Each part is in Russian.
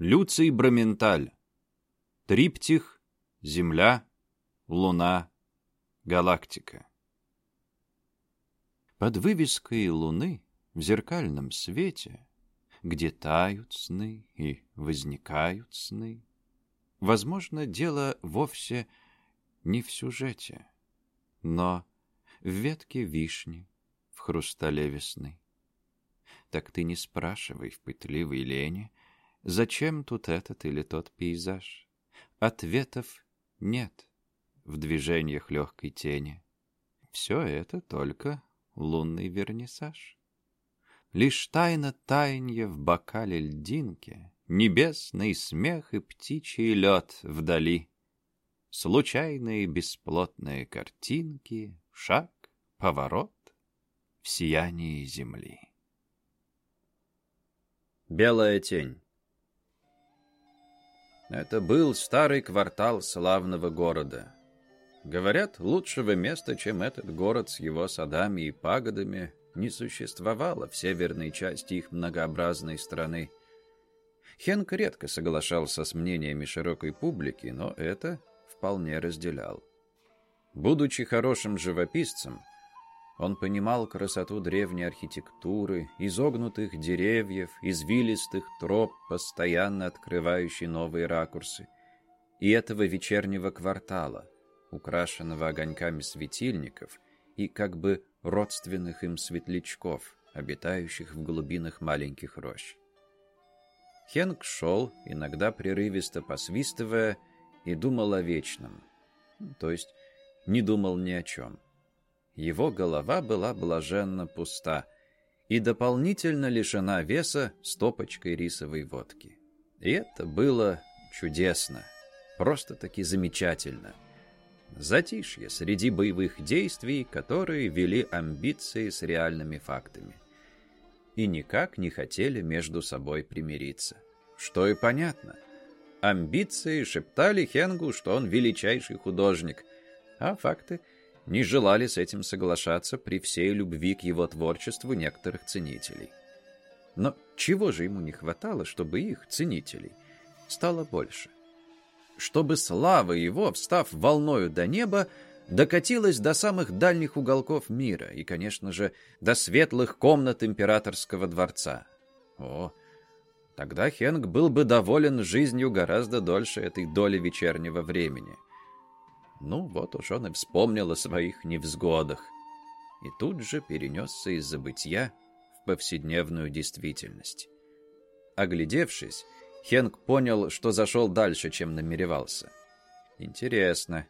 Люций Браменталь. Триптих, Земля, Луна, Галактика. Под вывеской Луны в зеркальном свете, где тают сны и возникают сны, возможно, дело вовсе не в сюжете, но в ветке вишни, в хрустале весны. Так ты не спрашивай в пытливой лени, зачем тут этот или тот пейзаж. Ответов нет в движениях легкой тени. Все это только лунный вернисаж. Лишь тайна таянья в бокале льдинки, Небесный смех и птичий лед вдали, Случайные бесплотные картинки, Шаг, поворот в сиянии земли. Белая тень Это был старый квартал славного города. Говорят, лучшего места, чем этот город с его садами и пагодами, не существовало в северной части их многообразной страны. Хенк редко соглашался с мнениями широкой публики, но это вполне разделял. Будучи хорошим живописцем, он понимал красоту древней архитектуры, изогнутых деревьев, извилистых троп, постоянно открывающей новые ракурсы, и этого вечернего квартала, украшенного огоньками светильников и как бы родственных им светлячков, обитающих в глубинах маленьких рощ. Хенк шел, иногда прерывисто посвистывая, и думал о вечном, то есть не думал ни о чем. Его голова была блаженно пуста и дополнительно лишена веса стопочкой рисовой водки. И это было чудесно, просто-таки замечательно. Затишье среди боевых действий, которые вели амбиции с реальными фактами. И никак не хотели между собой примириться. Что и понятно. Амбиции шептали Хенгу, что он величайший художник, а факты — не желали с этим соглашаться при всей любви к его творчеству некоторых ценителей. Но чего же ему не хватало, чтобы их, ценителей, стало больше? Чтобы слава его, встав волною до неба, докатилась до самых дальних уголков мира и, конечно же, до светлых комнат императорского дворца. О, тогда Хенг был бы доволен жизнью гораздо дольше этой доли вечернего времени — ну, вот уж он и вспомнил о своих невзгодах. И тут же перенесся из забытья в повседневную действительность. Оглядевшись, Хенк понял, что зашел дальше, чем намеревался. Интересно.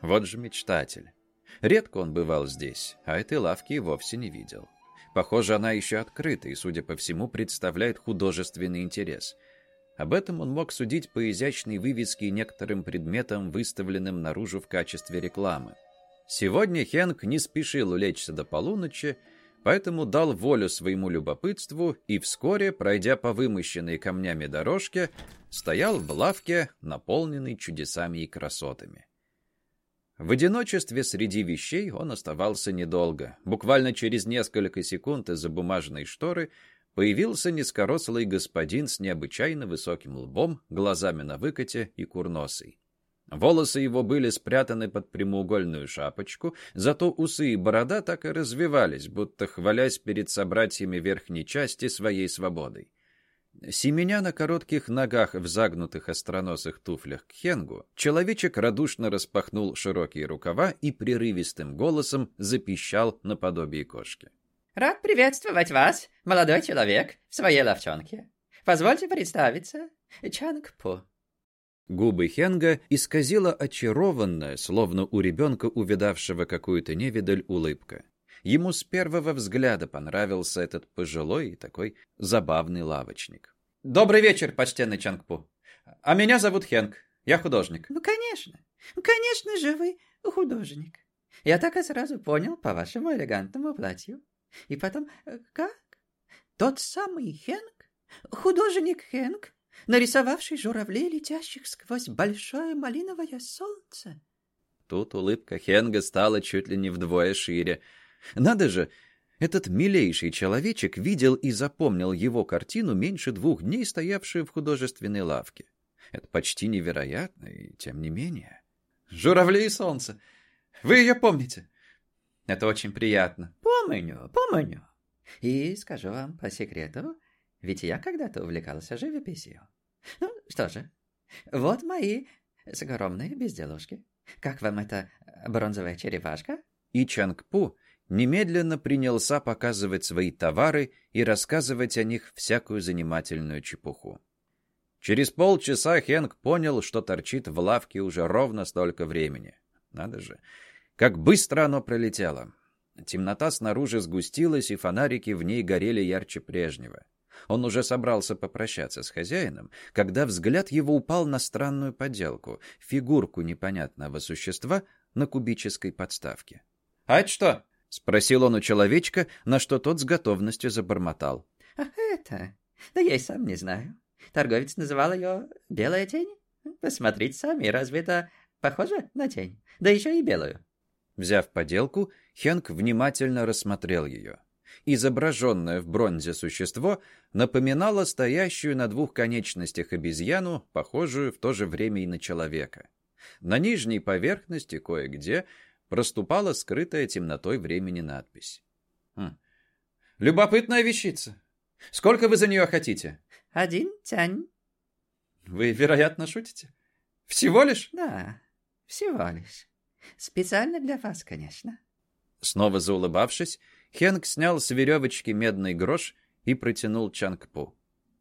Вот же мечтатель. Редко он бывал здесь, а этой лавки и вовсе не видел. Похоже, она еще открыта и, судя по всему, представляет художественный интерес — об этом он мог судить по изящной вывеске и некоторым предметам, выставленным наружу в качестве рекламы. Сегодня Хенк не спешил улечься до полуночи, поэтому дал волю своему любопытству и вскоре, пройдя по вымощенной камнями дорожке, стоял в лавке, наполненной чудесами и красотами. В одиночестве среди вещей он оставался недолго. Буквально через несколько секунд из-за бумажной шторы появился низкорослый господин с необычайно высоким лбом, глазами на выкате и курносый. Волосы его были спрятаны под прямоугольную шапочку, зато усы и борода так и развивались, будто хвалясь перед собратьями верхней части своей свободой. Семеня на коротких ногах в загнутых остроносых туфлях к хенгу, человечек радушно распахнул широкие рукава и прерывистым голосом запищал наподобие кошки. Рад приветствовать вас, молодой человек, в своей ловчонке. Позвольте представиться, Чанг По. Губы Хенга исказила очарованная, словно у ребенка, увидавшего какую-то невидаль, улыбка. Ему с первого взгляда понравился этот пожилой и такой забавный лавочник. «Добрый вечер, почтенный Чангпу. А меня зовут Хенг. Я художник». «Ну, конечно. Ну, конечно же вы художник. Я так и сразу понял по вашему элегантному платью. И потом, э, как? Тот самый Хенк? Художник Хенк, нарисовавший журавлей, летящих сквозь большое малиновое солнце? Тут улыбка Хенга стала чуть ли не вдвое шире. Надо же, Этот милейший человечек видел и запомнил его картину меньше двух дней, стоявшую в художественной лавке. Это почти невероятно, и тем не менее. «Журавли и солнце. Вы ее помните?» «Это очень приятно». «Помню, помню. И скажу вам по секрету, ведь я когда-то увлекался живописью. Ну, что же, вот мои скромные безделушки. Как вам эта бронзовая черепашка?» И Чангпу немедленно принялся показывать свои товары и рассказывать о них всякую занимательную чепуху. Через полчаса Хенк понял, что торчит в лавке уже ровно столько времени. Надо же, как быстро оно пролетело. Темнота снаружи сгустилась, и фонарики в ней горели ярче прежнего. Он уже собрался попрощаться с хозяином, когда взгляд его упал на странную подделку, фигурку непонятного существа на кубической подставке. «А это что?» — спросил он у человечка, на что тот с готовностью забормотал. «Ах, это? Да я и сам не знаю. Торговец называл ее «белая тень». Посмотрите сами, разве это похоже на тень? Да еще и белую». Взяв поделку, Хенк внимательно рассмотрел ее. Изображенное в бронзе существо напоминало стоящую на двух конечностях обезьяну, похожую в то же время и на человека. На нижней поверхности кое-где проступала скрытая темнотой времени надпись. Хм. «Любопытная вещица. Сколько вы за нее хотите?» «Один тянь». «Вы, вероятно, шутите? Всего лишь?» «Да, всего лишь. Специально для вас, конечно». Снова заулыбавшись, Хенк снял с веревочки медный грош и протянул Чангпу.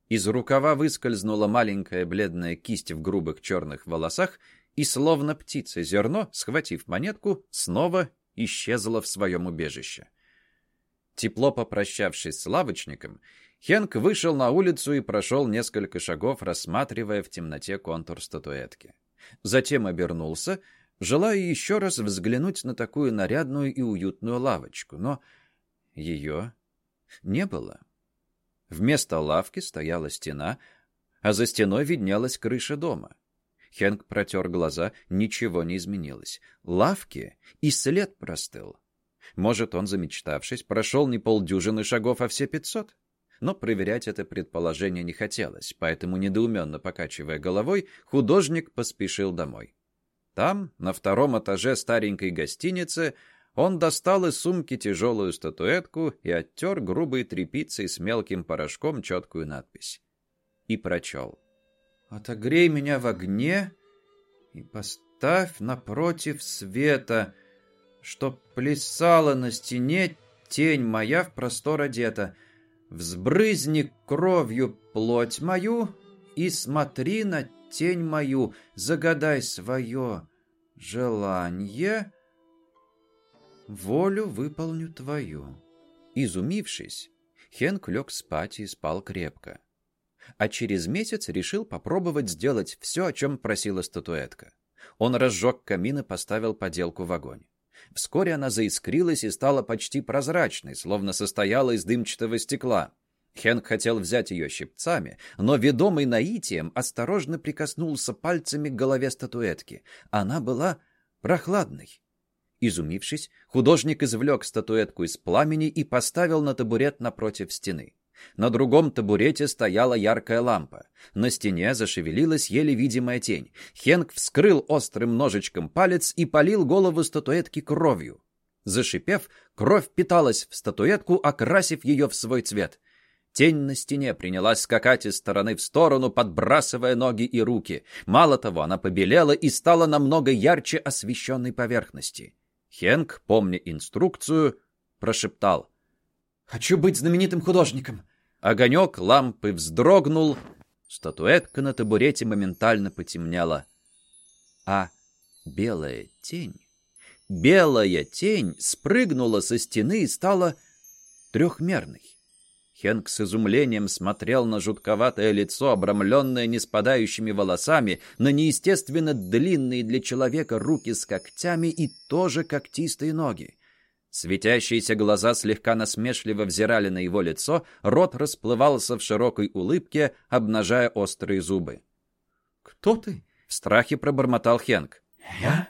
Из рукава выскользнула маленькая бледная кисть в грубых черных волосах, и, словно птица зерно, схватив монетку, снова исчезла в своем убежище. Тепло попрощавшись с лавочником, Хенк вышел на улицу и прошел несколько шагов, рассматривая в темноте контур статуэтки. Затем обернулся, желая еще раз взглянуть на такую нарядную и уютную лавочку, но ее не было. Вместо лавки стояла стена, а за стеной виднелась крыша дома. Хэнк протер глаза, ничего не изменилось. Лавки и след простыл. Может, он, замечтавшись, прошел не полдюжины шагов, а все пятьсот? Но проверять это предположение не хотелось, поэтому, недоуменно покачивая головой, художник поспешил домой. Там, на втором этаже старенькой гостиницы, он достал из сумки тяжелую статуэтку и оттер грубой тряпицей с мелким порошком четкую надпись. И прочел. «Отогрей меня в огне и поставь напротив света, чтоб плясала на стене тень моя в простор одета. Взбрызни кровью плоть мою и смотри на тень мою, загадай свое желание» волю выполню твою». Изумившись, Хенк лег спать и спал крепко. А через месяц решил попробовать сделать все, о чем просила статуэтка. Он разжег камин и поставил поделку в огонь. Вскоре она заискрилась и стала почти прозрачной, словно состояла из дымчатого стекла. Хенк хотел взять ее щипцами, но, ведомый наитием, осторожно прикоснулся пальцами к голове статуэтки. Она была прохладной. Изумившись, художник извлек статуэтку из пламени и поставил на табурет напротив стены. На другом табурете стояла яркая лампа. На стене зашевелилась еле видимая тень. Хенк вскрыл острым ножичком палец и полил голову статуэтки кровью. Зашипев, кровь питалась в статуэтку, окрасив ее в свой цвет. Тень на стене принялась скакать из стороны в сторону, подбрасывая ноги и руки. Мало того, она побелела и стала намного ярче освещенной поверхности. Хенк, помня инструкцию, прошептал. «Хочу быть знаменитым художником!» Огонек лампы вздрогнул, статуэтка на табурете моментально потемнела. А белая тень, белая тень спрыгнула со стены и стала трехмерной. Хенк с изумлением смотрел на жутковатое лицо, обрамленное неспадающими волосами, на неестественно длинные для человека руки с когтями и тоже когтистые ноги. Светящиеся глаза слегка насмешливо взирали на его лицо, рот расплывался в широкой улыбке, обнажая острые зубы. «Кто ты?» — в страхе пробормотал Хенк. «Я?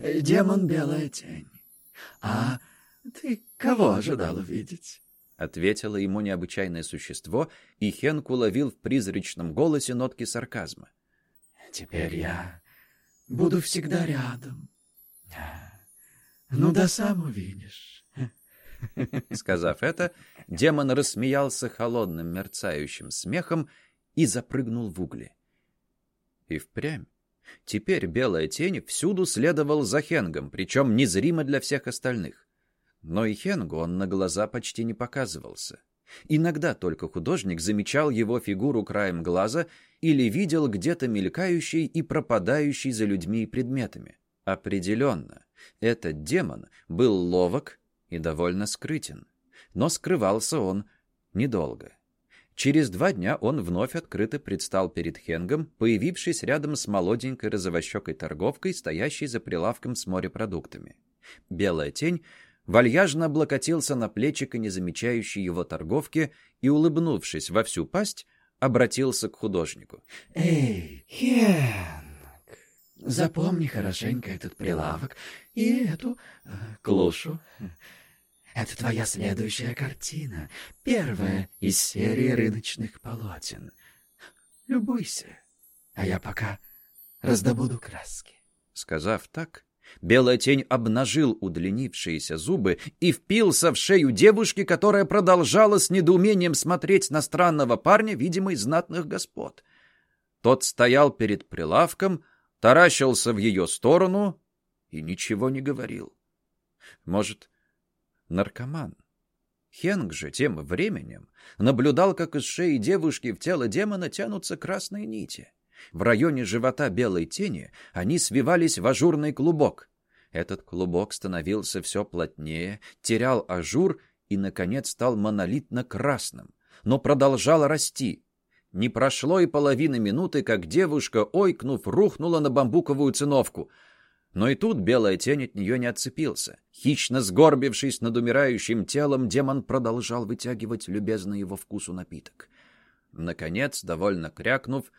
Демон Белая Тень. А Ты кого ожидал увидеть? Ответило ему необычайное существо, и Хенк уловил в призрачном голосе нотки сарказма. Теперь я буду всегда рядом. Ну да сам увидишь. Сказав это, демон рассмеялся холодным мерцающим смехом и запрыгнул в угли. И впрямь. Теперь белая тень всюду следовал за Хенгом, причем незримо для всех остальных. Но и Хенгу он на глаза почти не показывался. Иногда только художник замечал его фигуру краем глаза или видел где-то мелькающий и пропадающий за людьми и предметами. Определенно, этот демон был ловок и довольно скрытен. Но скрывался он недолго. Через два дня он вновь открыто предстал перед Хенгом, появившись рядом с молоденькой розовощекой торговкой, стоящей за прилавком с морепродуктами. Белая тень вальяжно облокотился на плечико незамечающей его торговки и, улыбнувшись во всю пасть, обратился к художнику. «Эй, Хенк, запомни хорошенько этот прилавок и эту э, клушу. Это твоя следующая картина, первая из серии рыночных полотен. Любуйся, а я пока раздобуду краски». Сказав так, Белая тень обнажил удлинившиеся зубы и впился в шею девушки, которая продолжала с недоумением смотреть на странного парня, видимо, из знатных господ. Тот стоял перед прилавком, таращился в ее сторону и ничего не говорил. Может, наркоман? Хенг же тем временем наблюдал, как из шеи девушки в тело демона тянутся красные нити. В районе живота белой тени они свивались в ажурный клубок. Этот клубок становился все плотнее, терял ажур и, наконец, стал монолитно-красным, но продолжал расти. Не прошло и половины минуты, как девушка, ойкнув, рухнула на бамбуковую циновку. Но и тут белая тень от нее не отцепился. Хищно сгорбившись над умирающим телом, демон продолжал вытягивать любезный его вкусу напиток. Наконец, довольно крякнув,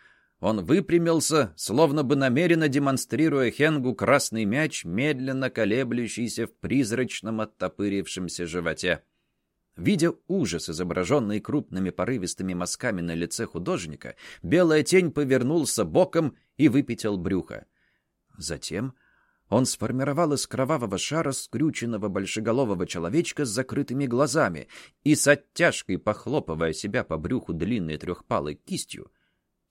он выпрямился, словно бы намеренно демонстрируя Хенгу красный мяч, медленно колеблющийся в призрачном оттопырившемся животе. Видя ужас, изображенный крупными порывистыми мазками на лице художника, белая тень повернулся боком и выпятил брюхо. Затем он сформировал из кровавого шара скрюченного большеголового человечка с закрытыми глазами и с оттяжкой, похлопывая себя по брюху длинной трехпалой кистью,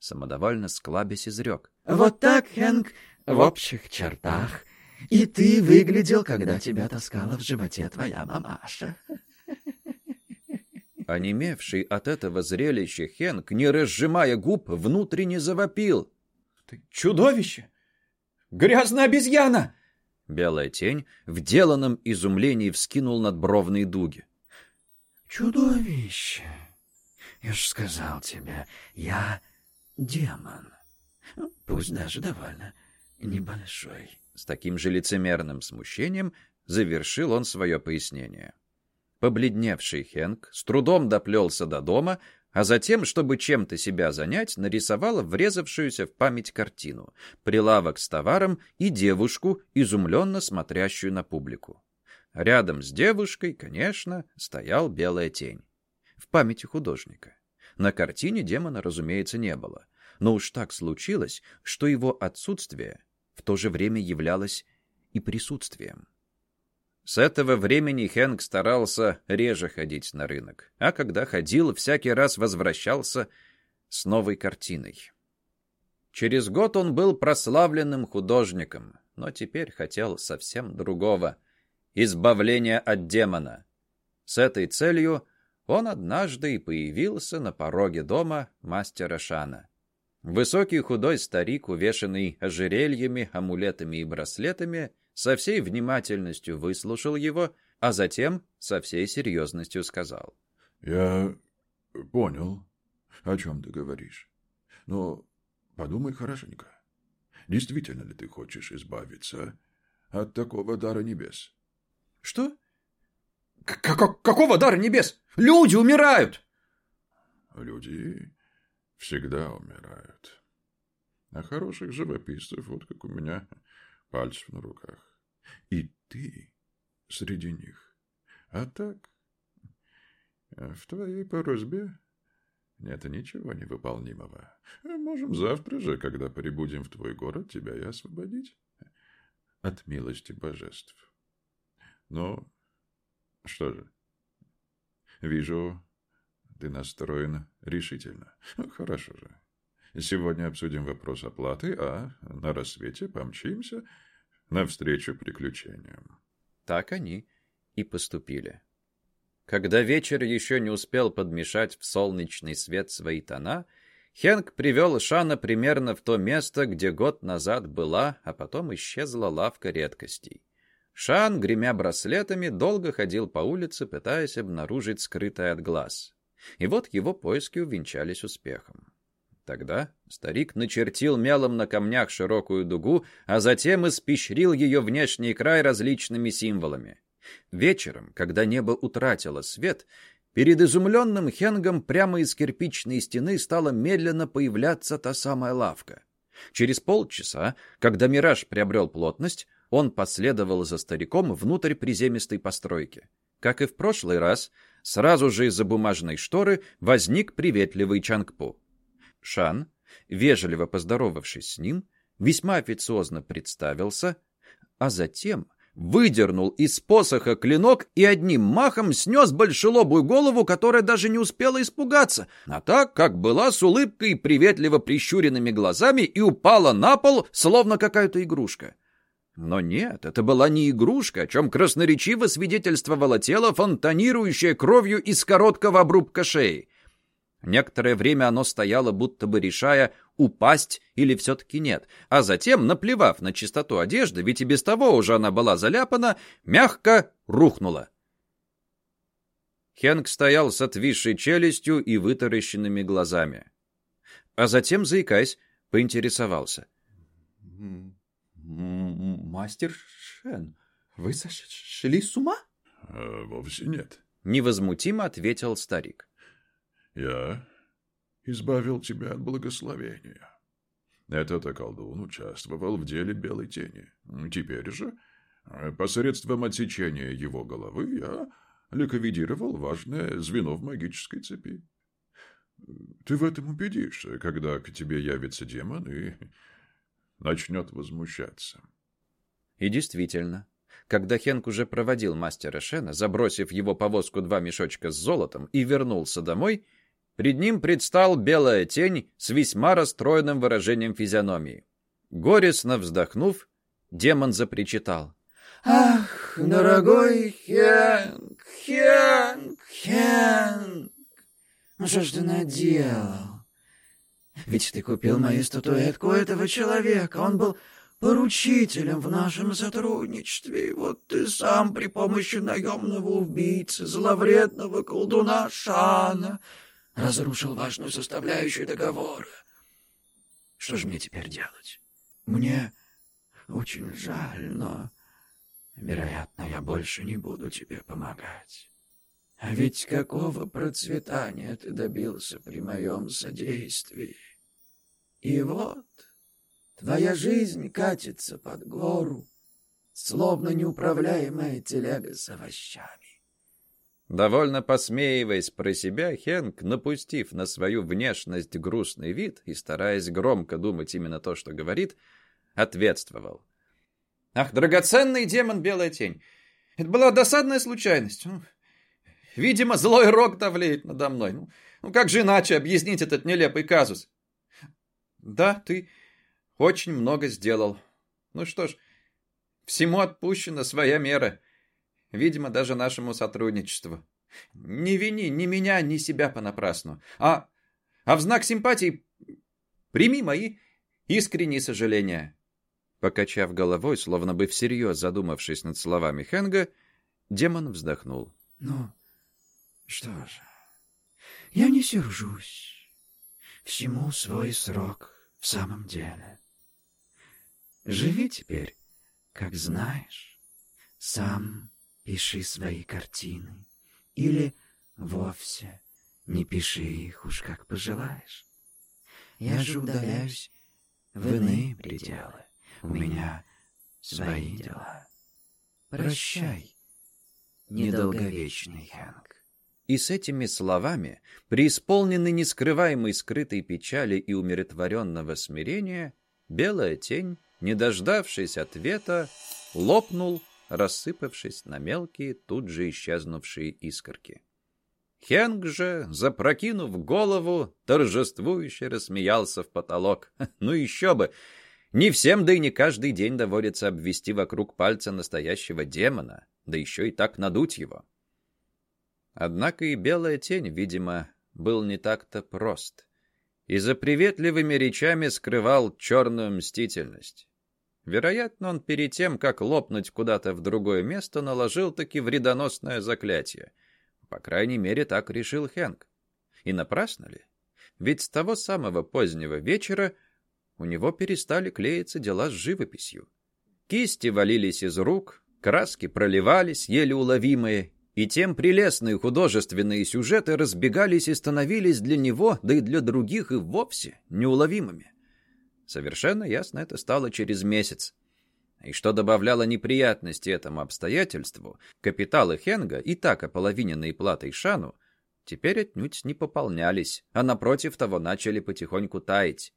самодовольно склабясь изрек. «Вот так, Хэнк, в общих чертах. И ты выглядел, когда тебя таскала в животе твоя мамаша». Онемевший от этого зрелища Хенк, не разжимая губ, внутренне завопил. «Ты чудовище! Грязная обезьяна!» Белая тень в деланном изумлении вскинул надбровные дуги. «Чудовище! Я ж сказал тебе, я демон. Пусть даже довольно небольшой». С таким же лицемерным смущением завершил он свое пояснение. Побледневший Хенк с трудом доплелся до дома, а затем, чтобы чем-то себя занять, нарисовал врезавшуюся в память картину, прилавок с товаром и девушку, изумленно смотрящую на публику. Рядом с девушкой, конечно, стоял белая тень. В памяти художника. На картине демона, разумеется, не было. Но уж так случилось, что его отсутствие в то же время являлось и присутствием. С этого времени Хэнк старался реже ходить на рынок, а когда ходил, всякий раз возвращался с новой картиной. Через год он был прославленным художником, но теперь хотел совсем другого — избавления от демона. С этой целью он однажды и появился на пороге дома мастера Шана. Высокий худой старик, увешанный ожерельями, амулетами и браслетами, со всей внимательностью выслушал его, а затем со всей серьезностью сказал. «Я понял, о чем ты говоришь. Но подумай хорошенько. Действительно ли ты хочешь избавиться от такого дара небес?» «Что? К какого дара небес? Люди умирают!» «Люди всегда умирают. А хороших живописцев, вот как у меня, пальцев на руках. И ты среди них. А так, в твоей просьбе нет ничего невыполнимого. Можем завтра же, когда прибудем в твой город, тебя и освободить от милости божеств. Ну, что же, вижу, ты настроен решительно. Хорошо же. Сегодня обсудим вопрос оплаты, а на рассвете помчимся навстречу приключениям. Так они и поступили. Когда вечер еще не успел подмешать в солнечный свет свои тона, Хенк привел Шана примерно в то место, где год назад была, а потом исчезла лавка редкостей. Шан, гремя браслетами, долго ходил по улице, пытаясь обнаружить скрытое от глаз. И вот его поиски увенчались успехом. Тогда старик начертил мелом на камнях широкую дугу, а затем испещрил ее внешний край различными символами. Вечером, когда небо утратило свет, перед изумленным Хенгом прямо из кирпичной стены стала медленно появляться та самая лавка. Через полчаса, когда мираж приобрел плотность, он последовал за стариком внутрь приземистой постройки. Как и в прошлый раз, сразу же из-за бумажной шторы возник приветливый Чангпу. Шан, вежливо поздоровавшись с ним, весьма официозно представился, а затем выдернул из посоха клинок и одним махом снес большелобую голову, которая даже не успела испугаться, а так, как была с улыбкой приветливо прищуренными глазами и упала на пол, словно какая-то игрушка. Но нет, это была не игрушка, о чем красноречиво свидетельствовало тело, фонтанирующее кровью из короткого обрубка шеи. Некоторое время оно стояло, будто бы решая, упасть или все-таки нет, а затем, наплевав на чистоту одежды, ведь и без того уже она была заляпана, мягко рухнула. Хенк стоял с отвисшей челюстью и вытаращенными глазами. А затем, заикаясь, поинтересовался. «Мастер Шен, вы сошли с ума?» а, «Вовсе нет», — невозмутимо ответил старик. Я избавил тебя от благословения. Этот колдун участвовал в деле Белой Тени. Теперь же, посредством отсечения его головы, я ликвидировал важное звено в магической цепи. Ты в этом убедишься, когда к тебе явится демон и начнет возмущаться. И действительно, когда Хенк уже проводил мастера Шена, забросив его повозку два мешочка с золотом и вернулся домой, Пред ним предстал белая тень с весьма расстроенным выражением физиономии. Горестно вздохнув, демон запричитал. «Ах, дорогой Хенк, Хенк, Хенк, ну что ж ты наделал? Ведь ты купил мою статуэтку этого человека, он был поручителем в нашем сотрудничестве, и вот ты сам при помощи наемного убийцы, зловредного колдуна Шана разрушил важную составляющую договора. Что же мне теперь делать? Мне очень жаль, но, вероятно, я больше не буду тебе помогать. А ведь какого процветания ты добился при моем содействии? И вот твоя жизнь катится под гору, словно неуправляемая телега с овощами. Довольно посмеиваясь про себя, Хенк, напустив на свою внешность грустный вид и стараясь громко думать именно то, что говорит, ответствовал. «Ах, драгоценный демон Белая Тень! Это была досадная случайность. Ну, видимо, злой рок давлеет надо мной. Ну, ну как же иначе объяснить этот нелепый казус? Да, ты очень много сделал. Ну что ж, всему отпущена своя мера видимо, даже нашему сотрудничеству. Не вини ни меня, ни себя понапрасну, а, а в знак симпатии прими мои искренние сожаления». Покачав головой, словно бы всерьез задумавшись над словами Хенга, демон вздохнул. «Ну, что же, я не сержусь. Всему свой срок в самом деле. Живи теперь, как знаешь, сам пиши свои картины. Или вовсе не пиши их уж как пожелаешь. Я же удаляюсь в иные пределы. У меня свои дела. Прощай, недолговечный Хэнк. И с этими словами, преисполненный нескрываемой скрытой печали и умиротворенного смирения, белая тень, не дождавшись ответа, лопнул, рассыпавшись на мелкие, тут же исчезнувшие искорки. Хенг же, запрокинув голову, торжествующе рассмеялся в потолок. Ну еще бы! Не всем, да и не каждый день доводится обвести вокруг пальца настоящего демона, да еще и так надуть его. Однако и белая тень, видимо, был не так-то прост. И за приветливыми речами скрывал черную мстительность. Вероятно, он перед тем, как лопнуть куда-то в другое место, наложил таки вредоносное заклятие. По крайней мере, так решил Хэнк. И напрасно ли? Ведь с того самого позднего вечера у него перестали клеиться дела с живописью. Кисти валились из рук, краски проливались, еле уловимые, и тем прелестные художественные сюжеты разбегались и становились для него, да и для других и вовсе неуловимыми. Совершенно ясно это стало через месяц. И что добавляло неприятности этому обстоятельству, капиталы Хенга, и так ополовиненные платой Шану, теперь отнюдь не пополнялись, а напротив того начали потихоньку таять.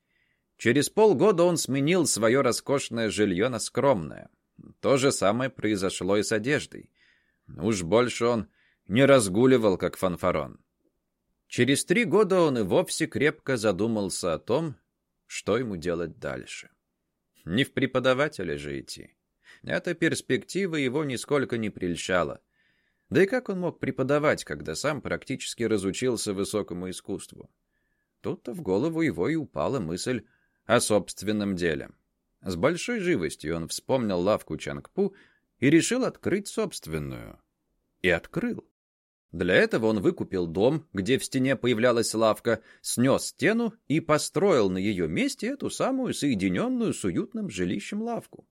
Через полгода он сменил свое роскошное жилье на скромное. То же самое произошло и с одеждой. Уж больше он не разгуливал, как фанфарон. Через три года он и вовсе крепко задумался о том, что ему делать дальше. Не в преподавателя же идти. Эта перспектива его нисколько не прельщала. Да и как он мог преподавать, когда сам практически разучился высокому искусству? Тут-то в голову его и упала мысль о собственном деле. С большой живостью он вспомнил лавку Чангпу и решил открыть собственную. И открыл. Для этого он выкупил дом, где в стене появлялась лавка, снес стену и построил на ее месте эту самую соединенную с уютным жилищем лавку.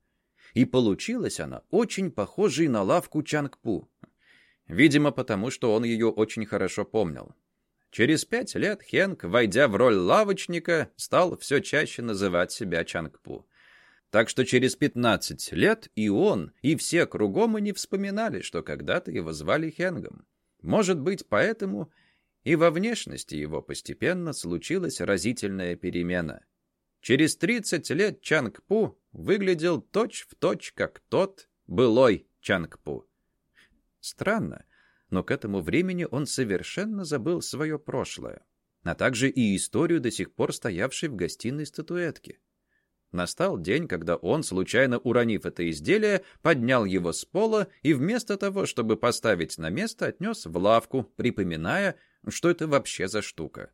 И получилась она очень похожей на лавку Чангпу. Видимо, потому что он ее очень хорошо помнил. Через пять лет Хенк, войдя в роль лавочника, стал все чаще называть себя Чангпу. Так что через пятнадцать лет и он, и все кругом и не вспоминали, что когда-то его звали Хенгом. Может быть, поэтому и во внешности его постепенно случилась разительная перемена. Через тридцать лет Чангпу выглядел точь-в-точь, точь, как тот былой Чангпу. Странно, но к этому времени он совершенно забыл свое прошлое, а также и историю до сих пор стоявшей в гостиной статуэтки. Настал день, когда он, случайно уронив это изделие, поднял его с пола и вместо того, чтобы поставить на место, отнес в лавку, припоминая, что это вообще за штука.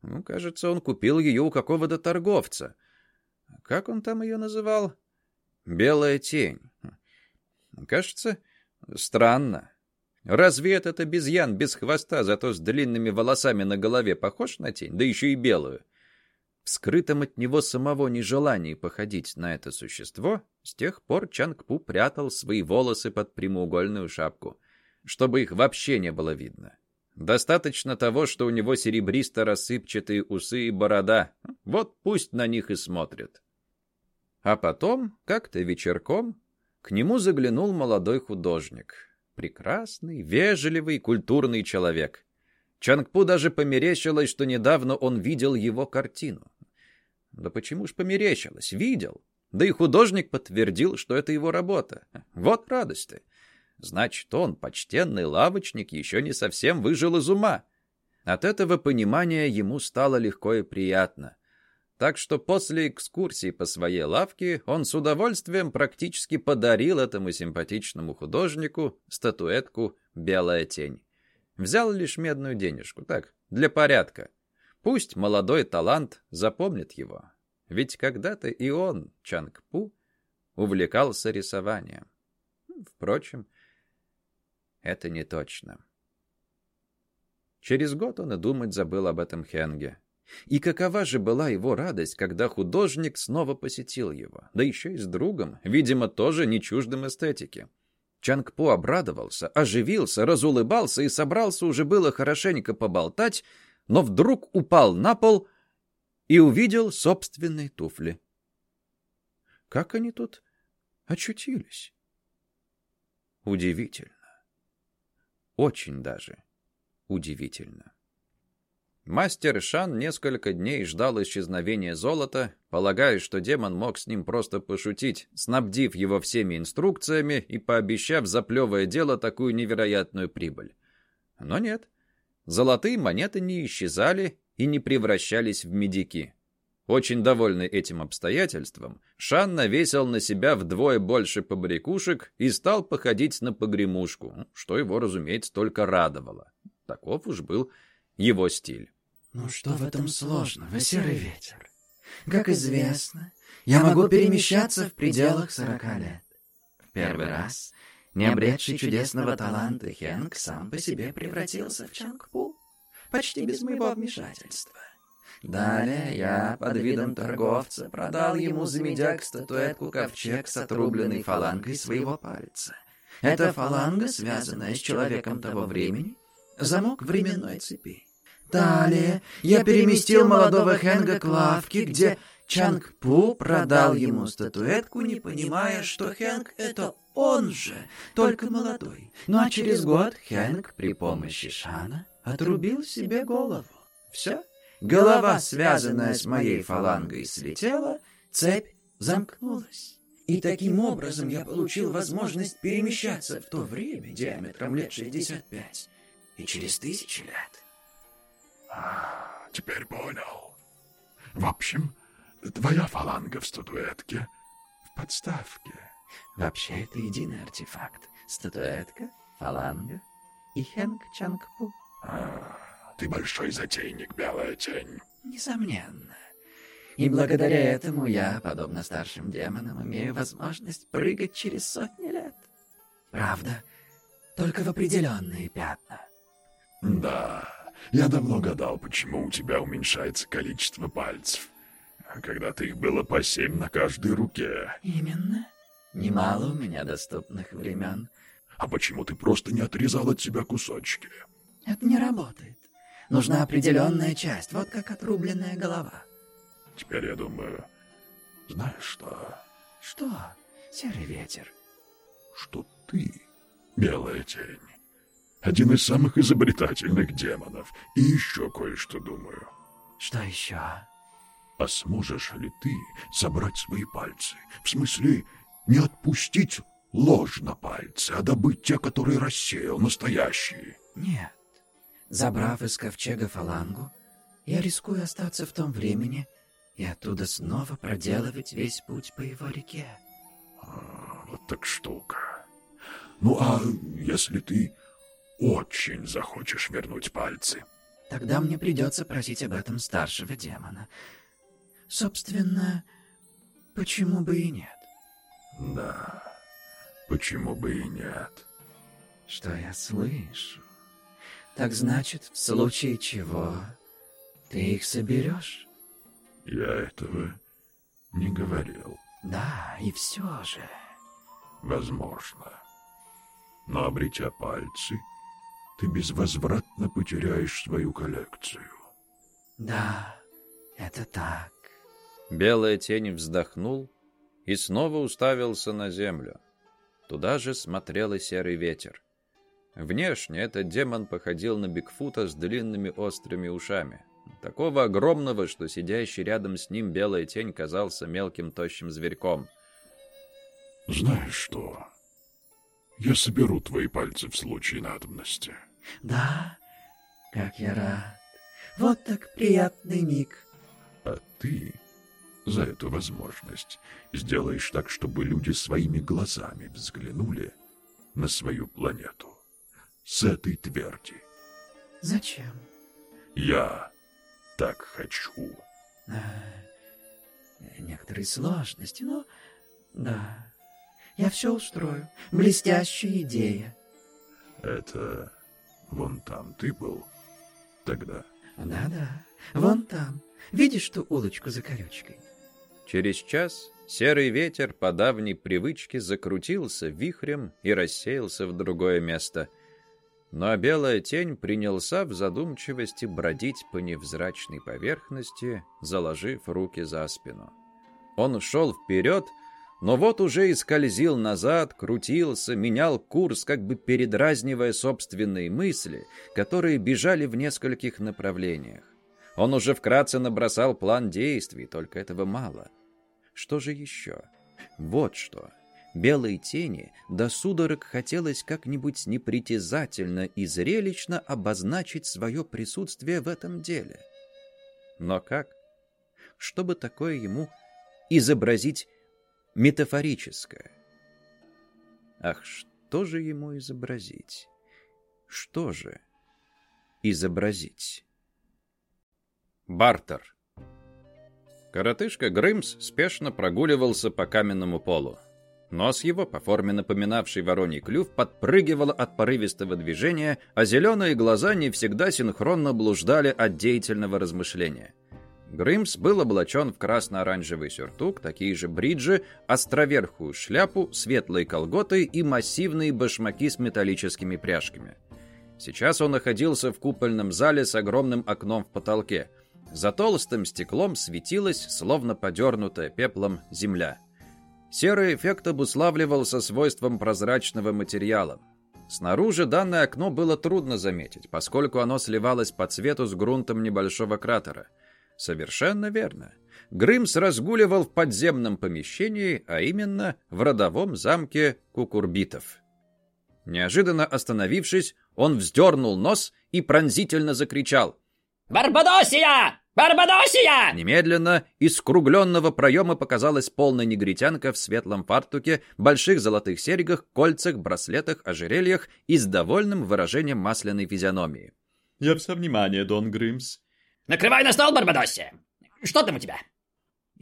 Ну, кажется, он купил ее у какого-то торговца. Как он там ее называл? «Белая тень». Кажется, странно. Разве этот обезьян без хвоста, зато с длинными волосами на голове похож на тень, да еще и белую? В скрытом от него самого нежелании походить на это существо, с тех пор Чангпу прятал свои волосы под прямоугольную шапку, чтобы их вообще не было видно. Достаточно того, что у него серебристо-рассыпчатые усы и борода. Вот пусть на них и смотрят. А потом, как-то вечерком, к нему заглянул молодой художник — Прекрасный, вежливый, культурный человек. Чангпу даже померещилось, что недавно он видел его картину. Да почему ж померещилось? Видел. Да и художник подтвердил, что это его работа. Вот радость-то. Значит, он, почтенный лавочник, еще не совсем выжил из ума. От этого понимания ему стало легко и приятно. Так что после экскурсии по своей лавке он с удовольствием практически подарил этому симпатичному художнику статуэтку «Белая тень». Взял лишь медную денежку, так, для порядка. Пусть молодой талант запомнит его. Ведь когда-то и он, Чанг Пу, увлекался рисованием. Впрочем, это не точно. Через год он и думать забыл об этом Хенге. И какова же была его радость, когда художник снова посетил его, да еще и с другом, видимо, тоже не чуждым эстетики. Чангпо обрадовался, оживился, разулыбался и собрался уже было хорошенько поболтать, но вдруг упал на пол и увидел собственные туфли. Как они тут очутились? Удивительно. очень даже удивительно. Мастер Шан несколько дней ждал исчезновения золота, полагая, что демон мог с ним просто пошутить, снабдив его всеми инструкциями и пообещав за плевое дело такую невероятную прибыль. Но нет. Золотые монеты не исчезали и не превращались в медики. Очень довольный этим обстоятельством, Шан навесил на себя вдвое больше побрякушек и стал походить на погремушку, что его, разумеется, только радовало. Таков уж был его стиль. «Ну что в этом сложного, серый ветер? Как известно, я могу перемещаться в пределах сорока лет. В первый раз не обретший чудесного таланта Хенк сам по себе превратился в Чангпу, почти без моего вмешательства. Далее я, под видом торговца, продал ему за медяк статуэтку ковчег с отрубленной фалангой своего пальца. Эта фаланга, связанная с человеком того времени, замок временной цепи. Далее я переместил молодого Хенга к лавке, где Чанг Пу продал ему статуэтку, не понимая, что Хенг — это он же, только молодой. Ну а через год Хенг при помощи Шана отрубил себе голову. Все. Голова, связанная с моей фалангой, слетела, цепь замкнулась. И таким образом я получил возможность перемещаться в то время диаметром лет 65 и через тысячи лет. А, теперь понял. В общем, твоя фаланга в статуэтке в подставке. Вообще, это единый артефакт. Статуэтка, фаланга и Хэнк Чангпу. А, ты большой затейник, белая тень. Несомненно. И благодаря этому я, подобно старшим демонам, имею возможность прыгать через сотни лет. Правда, только в определенные пятна. Да, я давно гадал, почему у тебя уменьшается количество пальцев, когда ты их было по семь на каждой руке. Именно. Немало у меня доступных времен. А почему ты просто не отрезал от себя кусочки? Это не работает. Нужна определенная часть, вот как отрубленная голова. Теперь я думаю, знаешь что? Что, серый ветер? Что ты, белая тень, один из самых изобретательных демонов. И еще кое-что думаю. Что еще? А сможешь ли ты собрать свои пальцы? В смысле, не отпустить ложь на пальцы, а добыть те, которые рассеял, настоящие? Нет. Забрав из ковчега фалангу, я рискую остаться в том времени и оттуда снова проделывать весь путь по его реке. А, вот так штука. Ну а если ты очень захочешь вернуть пальцы? Тогда мне придется просить об этом старшего демона. Собственно, почему бы и нет? Да, почему бы и нет? Что я слышу? Так значит, в случае чего ты их соберешь? Я этого не говорил. Да, и все же. Возможно. Но обретя пальцы, ты безвозвратно потеряешь свою коллекцию. Да, это так. Белая тень вздохнул и снова уставился на землю. Туда же смотрел и серый ветер. Внешне этот демон походил на Бигфута с длинными острыми ушами. Такого огромного, что сидящий рядом с ним белая тень казался мелким тощим зверьком. «Знаешь что? Я соберу твои пальцы в случае надобности». «Да, как я рад. Вот так приятный миг». «А ты за эту возможность сделаешь так, чтобы люди своими глазами взглянули на свою планету» с этой тверди. Зачем? Я так хочу. А, некоторые сложности, но... Да, я все устрою. Блестящая идея. Это вон там ты был тогда? Да-да, вон там. Видишь ту улочку за колючкой? Через час серый ветер по давней привычке закрутился вихрем и рассеялся в другое место — но белая тень принялся в задумчивости бродить по невзрачной поверхности, заложив руки за спину. Он шел вперед, но вот уже и скользил назад, крутился, менял курс, как бы передразнивая собственные мысли, которые бежали в нескольких направлениях. Он уже вкратце набросал план действий, только этого мало. Что же еще? Вот что. Белой тени до судорог хотелось как-нибудь непритязательно и зрелищно обозначить свое присутствие в этом деле. Но как? Чтобы такое ему изобразить метафорическое? Ах, что же ему изобразить? Что же изобразить? Бартер. Коротышка Грымс спешно прогуливался по каменному полу. Нос его, по форме напоминавший вороний клюв, подпрыгивал от порывистого движения, а зеленые глаза не всегда синхронно блуждали от деятельного размышления. Грымс был облачен в красно-оранжевый сюртук, такие же бриджи, островерхую шляпу, светлые колготы и массивные башмаки с металлическими пряжками. Сейчас он находился в купольном зале с огромным окном в потолке. За толстым стеклом светилась, словно подернутая пеплом, земля. Серый эффект обуславливался свойством прозрачного материала. Снаружи данное окно было трудно заметить, поскольку оно сливалось по цвету с грунтом небольшого кратера. Совершенно верно. Грымс разгуливал в подземном помещении, а именно в родовом замке Кукурбитов. Неожиданно остановившись, он вздернул нос и пронзительно закричал. «Барбадосия! «Барбадосия!» Немедленно из скругленного проема показалась полная негритянка в светлом фартуке, больших золотых серьгах, кольцах, браслетах, ожерельях и с довольным выражением масляной физиономии. «Я все внимание, Дон Грымс». «Накрывай на стол, Барбадосия! Что там у тебя?»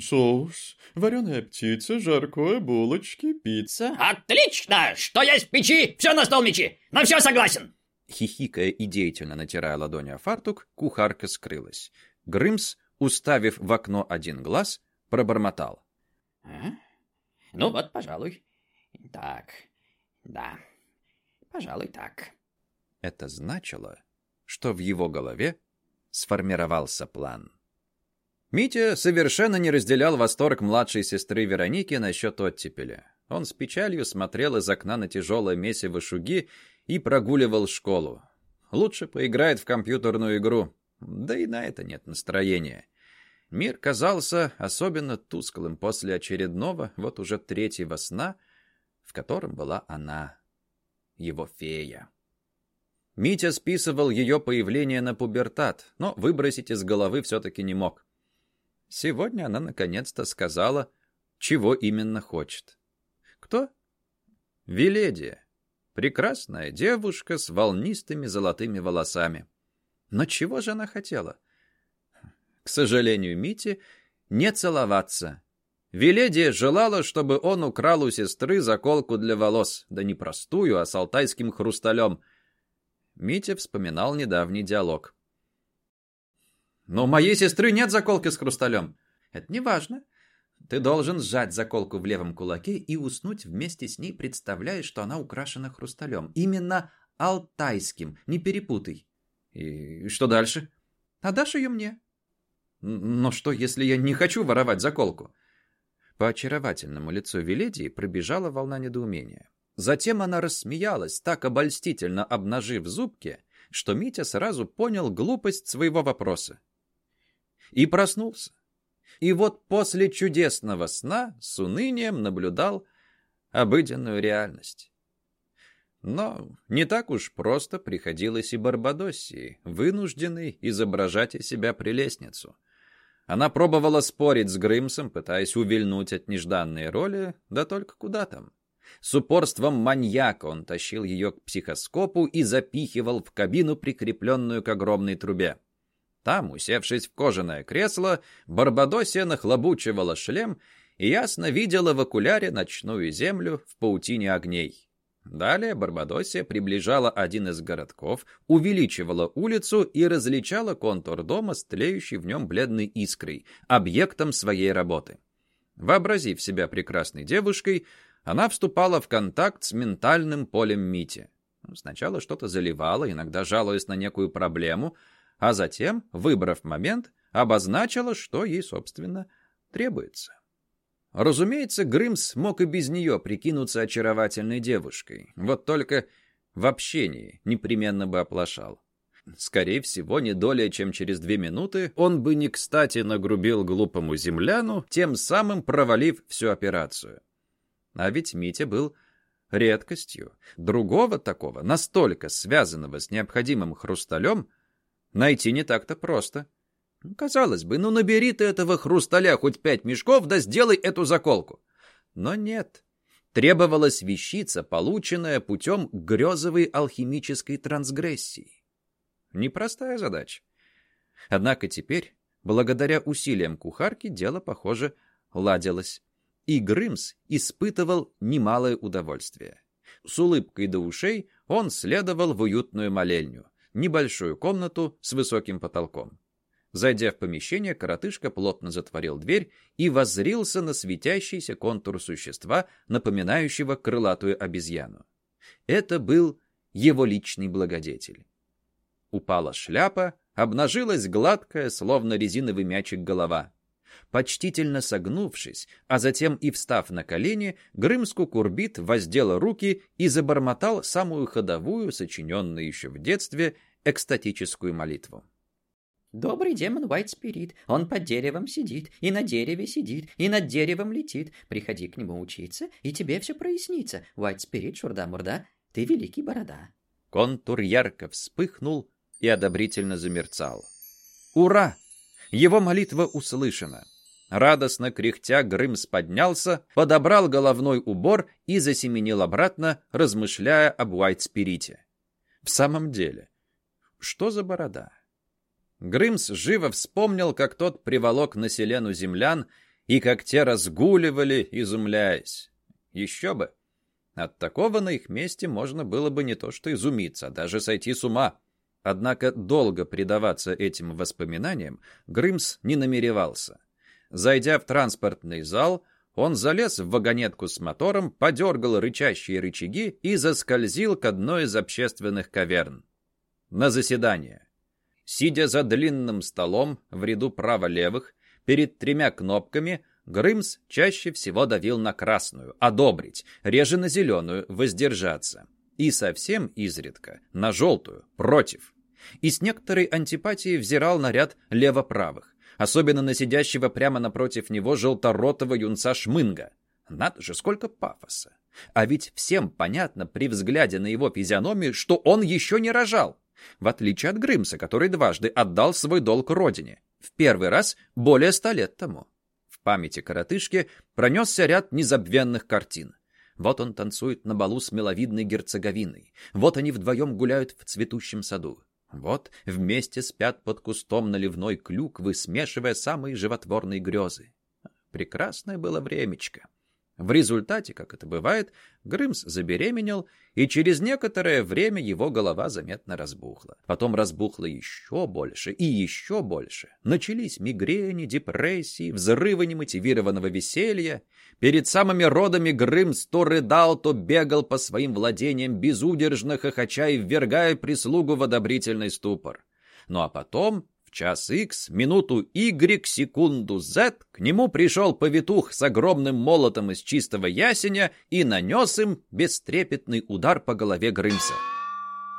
«Соус, вареная птица, жаркое, булочки, пицца». «Отлично! Что есть в печи? Все на стол мечи! На все согласен!» Хихикая и деятельно натирая ладони о фартук, кухарка скрылась. Грымс, уставив в окно один глаз, пробормотал. А? «Ну вот, пожалуй. Так, да, пожалуй, так». Это значило, что в его голове сформировался план. Митя совершенно не разделял восторг младшей сестры Вероники насчет оттепеля. Он с печалью смотрел из окна на тяжелое месиво шуги и прогуливал школу. Лучше поиграет в компьютерную игру. Да и на это нет настроения. Мир казался особенно тусклым после очередного, вот уже третьего сна, в котором была она, его фея. Митя списывал ее появление на пубертат, но выбросить из головы все-таки не мог. Сегодня она наконец-то сказала, чего именно хочет. Кто? Веледия. Прекрасная девушка с волнистыми золотыми волосами. Но чего же она хотела? К сожалению, Мите не целоваться. Веледия желала, чтобы он украл у сестры заколку для волос, да не простую, а с алтайским хрусталем. Митя вспоминал недавний диалог. «Но у моей сестры нет заколки с хрусталем». «Это не важно. Ты должен сжать заколку в левом кулаке и уснуть вместе с ней, представляя, что она украшена хрусталем. Именно алтайским, не перепутай. И что дальше? Отдашь ее мне. Но что, если я не хочу воровать заколку? По очаровательному лицу Веледии пробежала волна недоумения. Затем она рассмеялась, так обольстительно обнажив зубки, что Митя сразу понял глупость своего вопроса. И проснулся. И вот после чудесного сна с унынием наблюдал обыденную реальность. Но не так уж просто приходилось и Барбадоссии, вынужденной изображать из себя прелестницу. Она пробовала спорить с Грымсом, пытаясь увильнуть от нежданной роли, да только куда там. С упорством маньяка он тащил ее к психоскопу и запихивал в кабину, прикрепленную к огромной трубе. Там, усевшись в кожаное кресло, Барбадосия нахлобучивала шлем и ясно видела в окуляре ночную землю в паутине огней. Далее Барбадосия приближала один из городков, увеличивала улицу и различала контур дома с тлеющей в нем бледной искрой, объектом своей работы. Вообразив себя прекрасной девушкой, она вступала в контакт с ментальным полем Мити. Сначала что-то заливала, иногда жалуясь на некую проблему, а затем, выбрав момент, обозначила, что ей, собственно, требуется. Разумеется, Грымс мог и без нее прикинуться очаровательной девушкой. Вот только в общении непременно бы оплошал. Скорее всего, не долее, чем через две минуты, он бы не кстати нагрубил глупому земляну, тем самым провалив всю операцию. А ведь Митя был редкостью. Другого такого, настолько связанного с необходимым хрусталем, найти не так-то просто. Казалось бы, ну набери ты этого хрусталя хоть пять мешков, да сделай эту заколку. Но нет. Требовалась вещица, полученная путем грезовой алхимической трансгрессии. Непростая задача. Однако теперь, благодаря усилиям кухарки, дело, похоже, ладилось. И Грымс испытывал немалое удовольствие. С улыбкой до ушей он следовал в уютную молельню, небольшую комнату с высоким потолком. Зайдя в помещение, коротышка плотно затворил дверь и воззрился на светящийся контур существа, напоминающего крылатую обезьяну. Это был его личный благодетель. Упала шляпа, обнажилась гладкая, словно резиновый мячик голова. Почтительно согнувшись, а затем и встав на колени, Грымску Курбит воздел руки и забормотал самую ходовую, сочиненную еще в детстве, экстатическую молитву. Добрый демон White Spirit, он под деревом сидит, и на дереве сидит, и над деревом летит. Приходи к нему учиться, и тебе все прояснится. White Spirit, шурда-мурда, ты великий борода. Контур ярко вспыхнул и одобрительно замерцал. Ура! Его молитва услышана. Радостно кряхтя Грымс поднялся, подобрал головной убор и засеменил обратно, размышляя об Уайт-Спирите. В самом деле, что за борода? Грымс живо вспомнил, как тот приволок на селену землян и как те разгуливали, изумляясь. Еще бы! От такого на их месте можно было бы не то что изумиться, а даже сойти с ума. Однако долго предаваться этим воспоминаниям Грымс не намеревался. Зайдя в транспортный зал, он залез в вагонетку с мотором, подергал рычащие рычаги и заскользил к одной из общественных каверн. На заседание. Сидя за длинным столом в ряду право-левых, перед тремя кнопками, Грымс чаще всего давил на красную «одобрить», реже на зеленую «воздержаться» и совсем изредка на желтую «против». И с некоторой антипатией взирал на ряд лево-правых, особенно на сидящего прямо напротив него желторотого юнца Шмынга. Надо же, сколько пафоса. А ведь всем понятно при взгляде на его физиономию, что он еще не рожал. В отличие от Грымса, который дважды отдал свой долг родине. В первый раз более ста лет тому. В памяти коротышки пронесся ряд незабвенных картин. Вот он танцует на балу с миловидной герцоговиной. Вот они вдвоем гуляют в цветущем саду. Вот вместе спят под кустом наливной клюквы, смешивая самые животворные грезы. Прекрасное было времечко. В результате, как это бывает, Грымс забеременел, и через некоторое время его голова заметно разбухла. Потом разбухла еще больше и еще больше. Начались мигрени, депрессии, взрывы немотивированного веселья. Перед самыми родами Грымс то рыдал, то бегал по своим владениям, безудержно хохоча и ввергая прислугу в одобрительный ступор. Ну а потом в час X, минуту Y, секунду Z к нему пришел повитух с огромным молотом из чистого ясеня и нанес им бестрепетный удар по голове Грымса.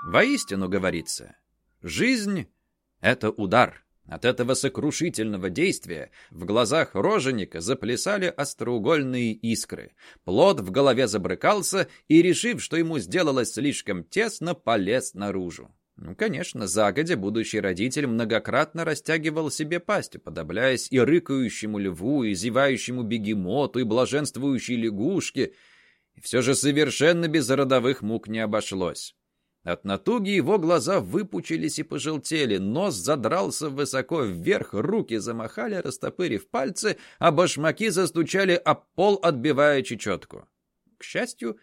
Воистину, говорится, жизнь — это удар. От этого сокрушительного действия в глазах роженика заплясали остроугольные искры. Плод в голове забрыкался и, решив, что ему сделалось слишком тесно, полез наружу. Ну, конечно, загодя будущий родитель многократно растягивал себе пасть, подобляясь и рыкающему льву, и зевающему бегемоту, и блаженствующей лягушке, и все же совершенно без родовых мук не обошлось. От натуги его глаза выпучились и пожелтели, нос задрался высоко вверх, руки замахали, растопырив пальцы, а башмаки застучали об пол, отбивая чечетку. К счастью,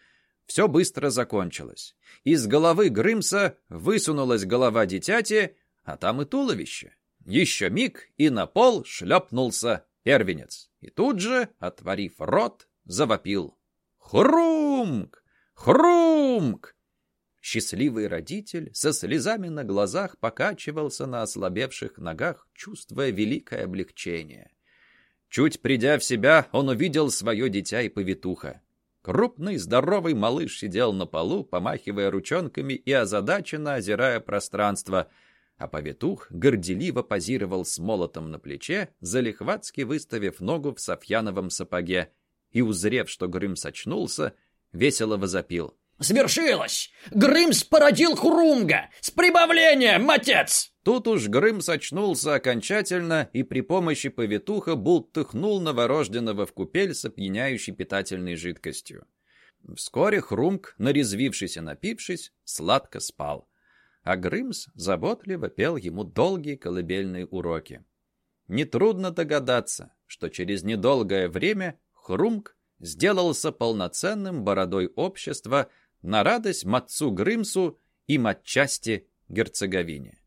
все быстро закончилось. Из головы Грымса высунулась голова дитяти, а там и туловище. Еще миг, и на пол шлепнулся первенец. И тут же, отворив рот, завопил. «Хрумк! Хрумк!» Счастливый родитель со слезами на глазах покачивался на ослабевших ногах, чувствуя великое облегчение. Чуть придя в себя, он увидел свое дитя и повитуха. Крупный, здоровый малыш сидел на полу, помахивая ручонками и озадаченно озирая пространство, а повитух горделиво позировал с молотом на плече, залихватски выставив ногу в софьяновом сапоге, и, узрев, что Грым сочнулся, весело возопил. Свершилось! Грымс породил Хрумга! С прибавлением, отец!» Тут уж Грым сочнулся окончательно и при помощи повитуха бултыхнул новорожденного в купель с опьяняющей питательной жидкостью. Вскоре Хрумг, нарезвившись и напившись, сладко спал. А Грымс заботливо пел ему долгие колыбельные уроки. Нетрудно догадаться, что через недолгое время Хрумг сделался полноценным бородой общества на радость Матцу Грымсу и матчасти Герцеговине.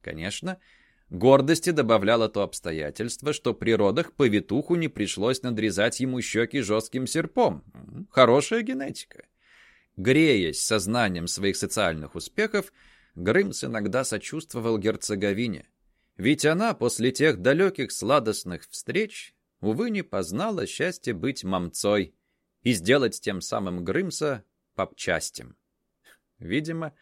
Конечно, гордости добавляло то обстоятельство, что при родах повитуху не пришлось надрезать ему щеки жестким серпом. Хорошая генетика. Греясь сознанием своих социальных успехов, Грымс иногда сочувствовал герцоговине. Ведь она после тех далеких сладостных встреч, увы, не познала счастье быть мамцой и сделать тем самым Грымса попчастем. Видимо,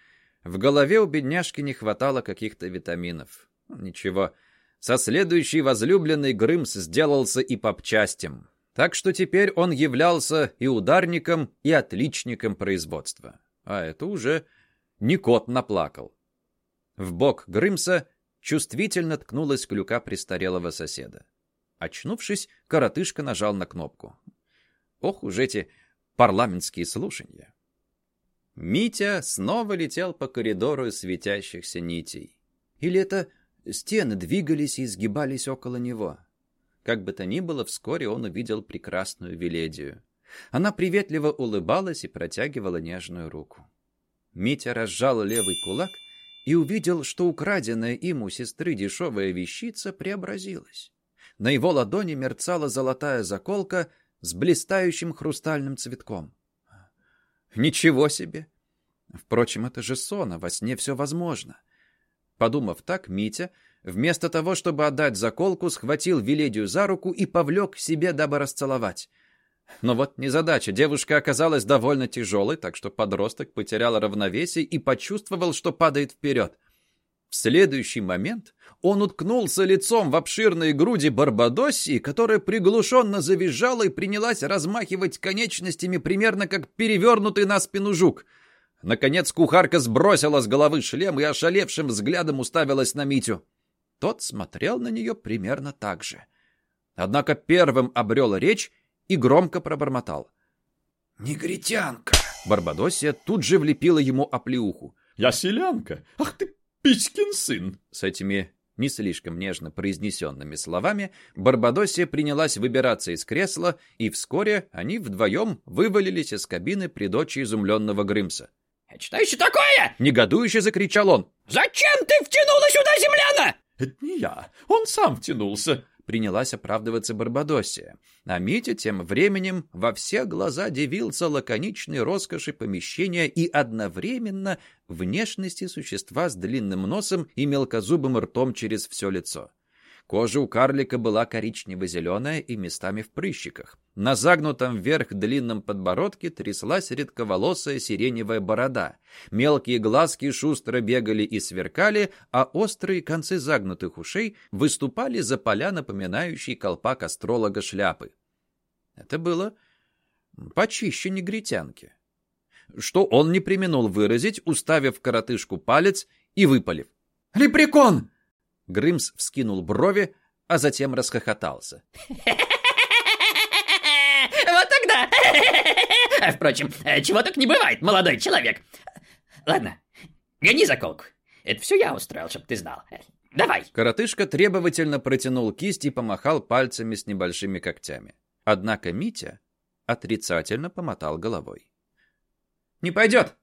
в голове у бедняжки не хватало каких-то витаминов. Ничего, со следующей возлюбленной Грымс сделался и попчастем. Так что теперь он являлся и ударником, и отличником производства. А это уже не кот наплакал. В бок Грымса чувствительно ткнулась клюка престарелого соседа. Очнувшись, коротышка нажал на кнопку. Ох уж эти парламентские слушания. Митя снова летел по коридору светящихся нитей. Или это стены двигались и изгибались около него. Как бы то ни было, вскоре он увидел прекрасную Веледию. Она приветливо улыбалась и протягивала нежную руку. Митя разжал левый кулак и увидел, что украденная им у сестры дешевая вещица преобразилась. На его ладони мерцала золотая заколка с блистающим хрустальным цветком. Ничего себе! Впрочем, это же сон, а во сне все возможно. Подумав так, Митя, вместо того, чтобы отдать заколку, схватил Веледию за руку и повлек к себе, дабы расцеловать. Но вот незадача. Девушка оказалась довольно тяжелой, так что подросток потерял равновесие и почувствовал, что падает вперед. В следующий момент он уткнулся лицом в обширные груди Барбадоссии, которая приглушенно завизжала и принялась размахивать конечностями примерно как перевернутый на спину жук. Наконец кухарка сбросила с головы шлем и ошалевшим взглядом уставилась на Митю. Тот смотрел на нее примерно так же. Однако первым обрел речь и громко пробормотал. «Негритянка!» Барбадосия тут же влепила ему оплеуху. «Я селянка! Ах ты, Пичкин сын!» С этими не слишком нежно произнесенными словами Барбадосия принялась выбираться из кресла, и вскоре они вдвоем вывалились из кабины при дочи изумленного Грымса. «Что еще такое?» — негодующе закричал он. «Зачем ты втянула сюда земляна?» «Это не я, он сам втянулся!» Принялась оправдываться Барбадосия. А Митя тем временем во все глаза дивился лаконичной роскоши помещения и одновременно внешности существа с длинным носом и мелкозубым ртом через все лицо. Кожа у карлика была коричнево-зеленая и местами в прыщиках. На загнутом вверх длинном подбородке тряслась редковолосая сиреневая борода. Мелкие глазки шустро бегали и сверкали, а острые концы загнутых ушей выступали за поля, напоминающие колпак астролога шляпы. Это было почище негритянки. Что он не применул выразить, уставив коротышку палец и выпалив. «Лепрекон!» Грымс вскинул брови, а затем расхохотался. Вот тогда. Впрочем, чего так не бывает, молодой человек. Ладно, гони заколку. Это все я устроил, чтоб ты знал. Давай. Коротышка требовательно протянул кисть и помахал пальцами с небольшими когтями. Однако Митя отрицательно помотал головой. «Не пойдет!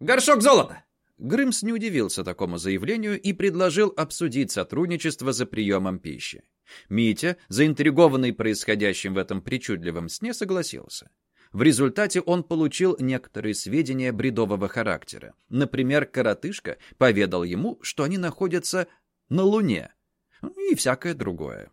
Горшок золота!» Грымс не удивился такому заявлению и предложил обсудить сотрудничество за приемом пищи. Митя, заинтригованный происходящим в этом причудливом сне, согласился. В результате он получил некоторые сведения бредового характера. Например, коротышка поведал ему, что они находятся на Луне. И всякое другое.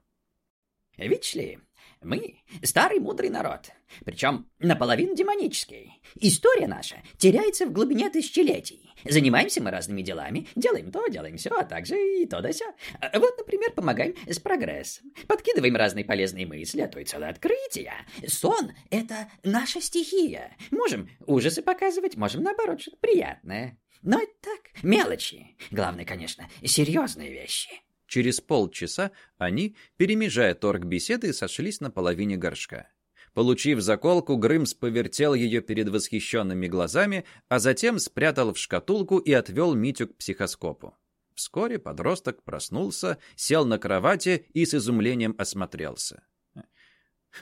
Видишь ли, мы старый мудрый народ, причем наполовину демонический. История наша теряется в глубине тысячелетий. Занимаемся мы разными делами, делаем то, делаем все, а также и то да сё. Вот, например, помогаем с прогрессом, подкидываем разные полезные мысли, а то и целое открытие. Сон — это наша стихия. Можем ужасы показывать, можем, наоборот, что-то приятное. Но это так, мелочи. Главное, конечно, серьезные вещи. Через полчаса они, перемежая торг беседы, сошлись на половине горшка. Получив заколку, Грымс повертел ее перед восхищенными глазами, а затем спрятал в шкатулку и отвел Митю к психоскопу. Вскоре подросток проснулся, сел на кровати и с изумлением осмотрелся.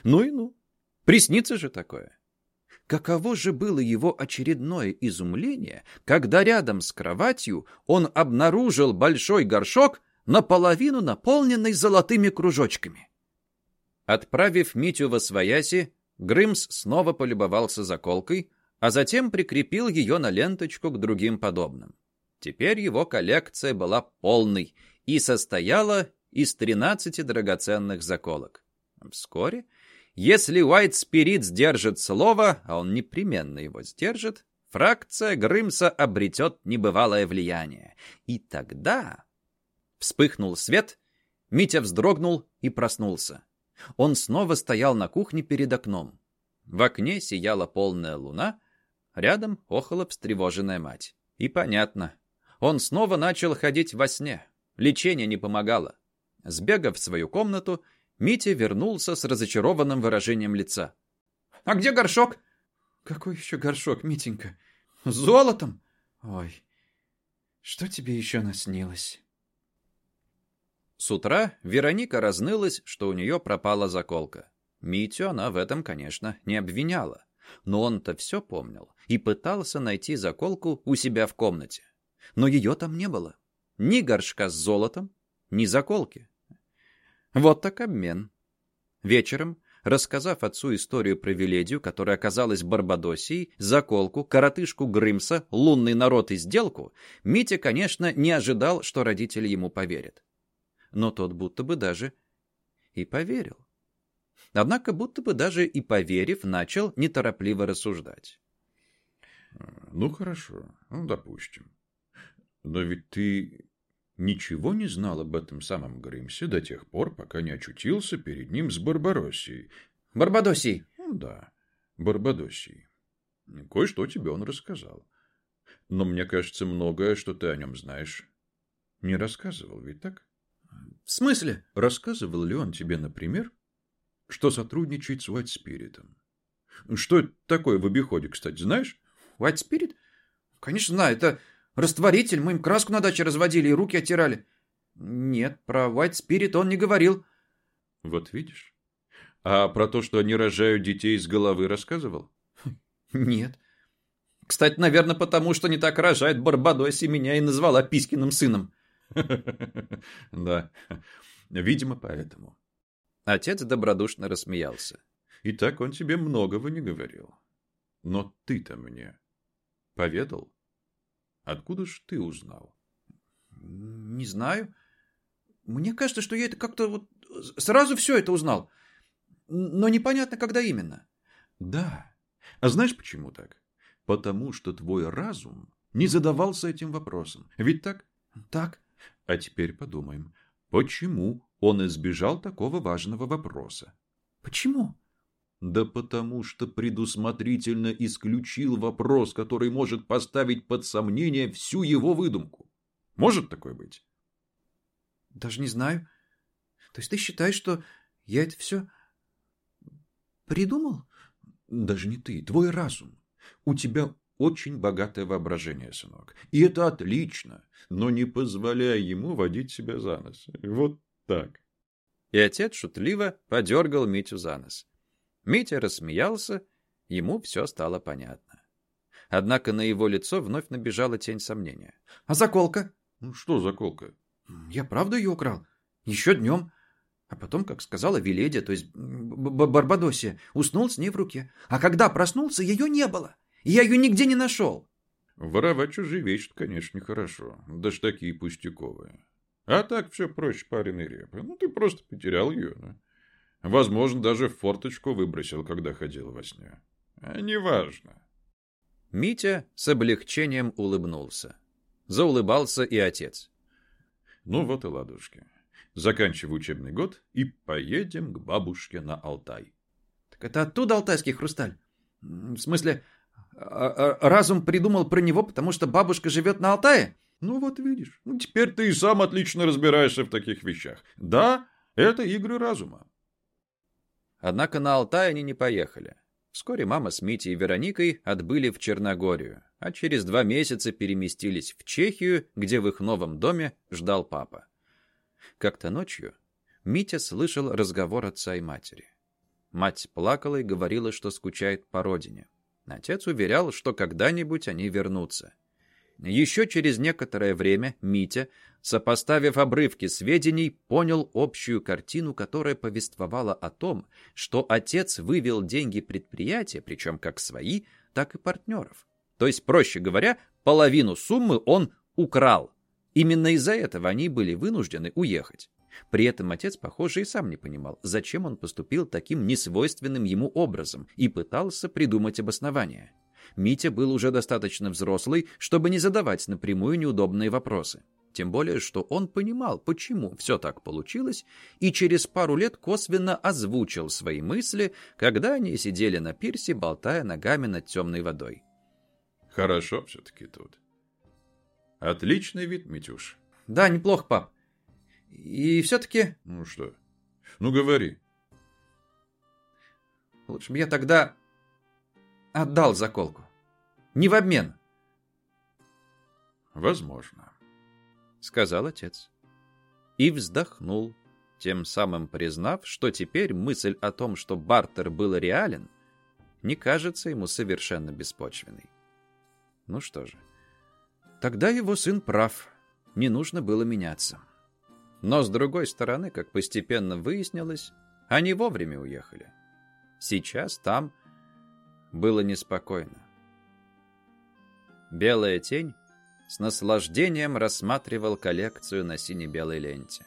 Ну и ну, приснится же такое. Каково же было его очередное изумление, когда рядом с кроватью он обнаружил большой горшок, наполовину наполненный золотыми кружочками. Отправив Митю во свояси, Грымс снова полюбовался заколкой, а затем прикрепил ее на ленточку к другим подобным. Теперь его коллекция была полной и состояла из 13 драгоценных заколок. Вскоре, если Уайт Спирит сдержит слово, а он непременно его сдержит, фракция Грымса обретет небывалое влияние. И тогда Вспыхнул свет, Митя вздрогнул и проснулся. Он снова стоял на кухне перед окном. В окне сияла полная луна, рядом охала встревоженная мать. И понятно. Он снова начал ходить во сне. Лечение не помогало. Сбегав в свою комнату, Митя вернулся с разочарованным выражением лица. «А где горшок?» «Какой еще горшок, Митенька? С золотом? Ой, что тебе еще наснилось?» С утра Вероника разнылась, что у нее пропала заколка. Митю она в этом, конечно, не обвиняла. Но он-то все помнил и пытался найти заколку у себя в комнате. Но ее там не было. Ни горшка с золотом, ни заколки. Вот так обмен. Вечером, рассказав отцу историю про Веледию, которая оказалась Барбадосией, заколку, коротышку Грымса, лунный народ и сделку, Митя, конечно, не ожидал, что родители ему поверят но тот будто бы даже и поверил. Однако, будто бы даже и поверив, начал неторопливо рассуждать. «Ну, хорошо, ну, допустим. Но ведь ты ничего не знал об этом самом Грымсе до тех пор, пока не очутился перед ним с Барбароссией». «Барбадосией?» «Да, Барбадосией. Кое-что тебе он рассказал. Но мне кажется, многое, что ты о нем знаешь, не рассказывал, ведь так?» В смысле? Рассказывал ли он тебе, например, что сотрудничает с White Spirit? Что это такое в обиходе, кстати, знаешь? White Spirit? Конечно, знаю. Это растворитель. Мы им краску на даче разводили и руки оттирали. Нет, про White Spirit он не говорил. Вот видишь. А про то, что они рожают детей из головы, рассказывал? Нет. Кстати, наверное, потому что не так рожает Барбадоси меня и назвала Писькиным сыном. Да, видимо, поэтому. Отец добродушно рассмеялся. И так он тебе многого не говорил. Но ты-то мне поведал? Откуда ж ты узнал? Не знаю. Мне кажется, что я это как-то вот сразу все это узнал. Но непонятно, когда именно. Да. А знаешь, почему так? Потому что твой разум не задавался этим вопросом. Ведь так? Так. А теперь подумаем, почему он избежал такого важного вопроса? Почему? Да потому что предусмотрительно исключил вопрос, который может поставить под сомнение всю его выдумку. Может такое быть? Даже не знаю. То есть ты считаешь, что я это все придумал? Даже не ты, твой разум. У тебя очень богатое воображение, сынок. И это отлично, но не позволяй ему водить себя за нос. Вот так. И отец шутливо подергал Митю за нос. Митя рассмеялся, ему все стало понятно. Однако на его лицо вновь набежала тень сомнения. «А заколка?» «Ну, что заколка?» «Я правда ее украл? Еще днем. А потом, как сказала Веледия, то есть Барбадосия, уснул с ней в руке. А когда проснулся, ее не было. Я ее нигде не нашел. Воровать чужие вещи, конечно, нехорошо. Даже такие пустяковые. А так все проще пареной репы. Ну, ты просто потерял ее. Да? Возможно, даже в форточку выбросил, когда ходил во сне. А неважно. Митя с облегчением улыбнулся. Заулыбался и отец. Ну вот и ладушки. Заканчивай учебный год и поедем к бабушке на Алтай. Так это оттуда алтайский хрусталь? В смысле, разум придумал про него, потому что бабушка живет на Алтае? Ну вот видишь, ну, теперь ты и сам отлично разбираешься в таких вещах. Да, это игры разума. Однако на Алтай они не поехали. Вскоре мама с Митей и Вероникой отбыли в Черногорию, а через два месяца переместились в Чехию, где в их новом доме ждал папа. Как-то ночью Митя слышал разговор отца и матери. Мать плакала и говорила, что скучает по родине. Отец уверял, что когда-нибудь они вернутся. Еще через некоторое время Митя, сопоставив обрывки сведений, понял общую картину, которая повествовала о том, что отец вывел деньги предприятия, причем как свои, так и партнеров. То есть, проще говоря, половину суммы он украл. Именно из-за этого они были вынуждены уехать. При этом отец, похоже, и сам не понимал, зачем он поступил таким несвойственным ему образом и пытался придумать обоснование. Митя был уже достаточно взрослый, чтобы не задавать напрямую неудобные вопросы. Тем более, что он понимал, почему все так получилось, и через пару лет косвенно озвучил свои мысли, когда они сидели на пирсе, болтая ногами над темной водой. Хорошо все-таки тут. Отличный вид, Митюш. Да, неплохо, пап. И все-таки... Ну что? Ну говори. Лучше бы я тогда отдал заколку. Не в обмен. Возможно, сказал отец. И вздохнул, тем самым признав, что теперь мысль о том, что бартер был реален, не кажется ему совершенно беспочвенной. Ну что же, тогда его сын прав, не нужно было меняться. Но, с другой стороны, как постепенно выяснилось, они вовремя уехали. Сейчас там было неспокойно. Белая тень с наслаждением рассматривал коллекцию на сине-белой ленте.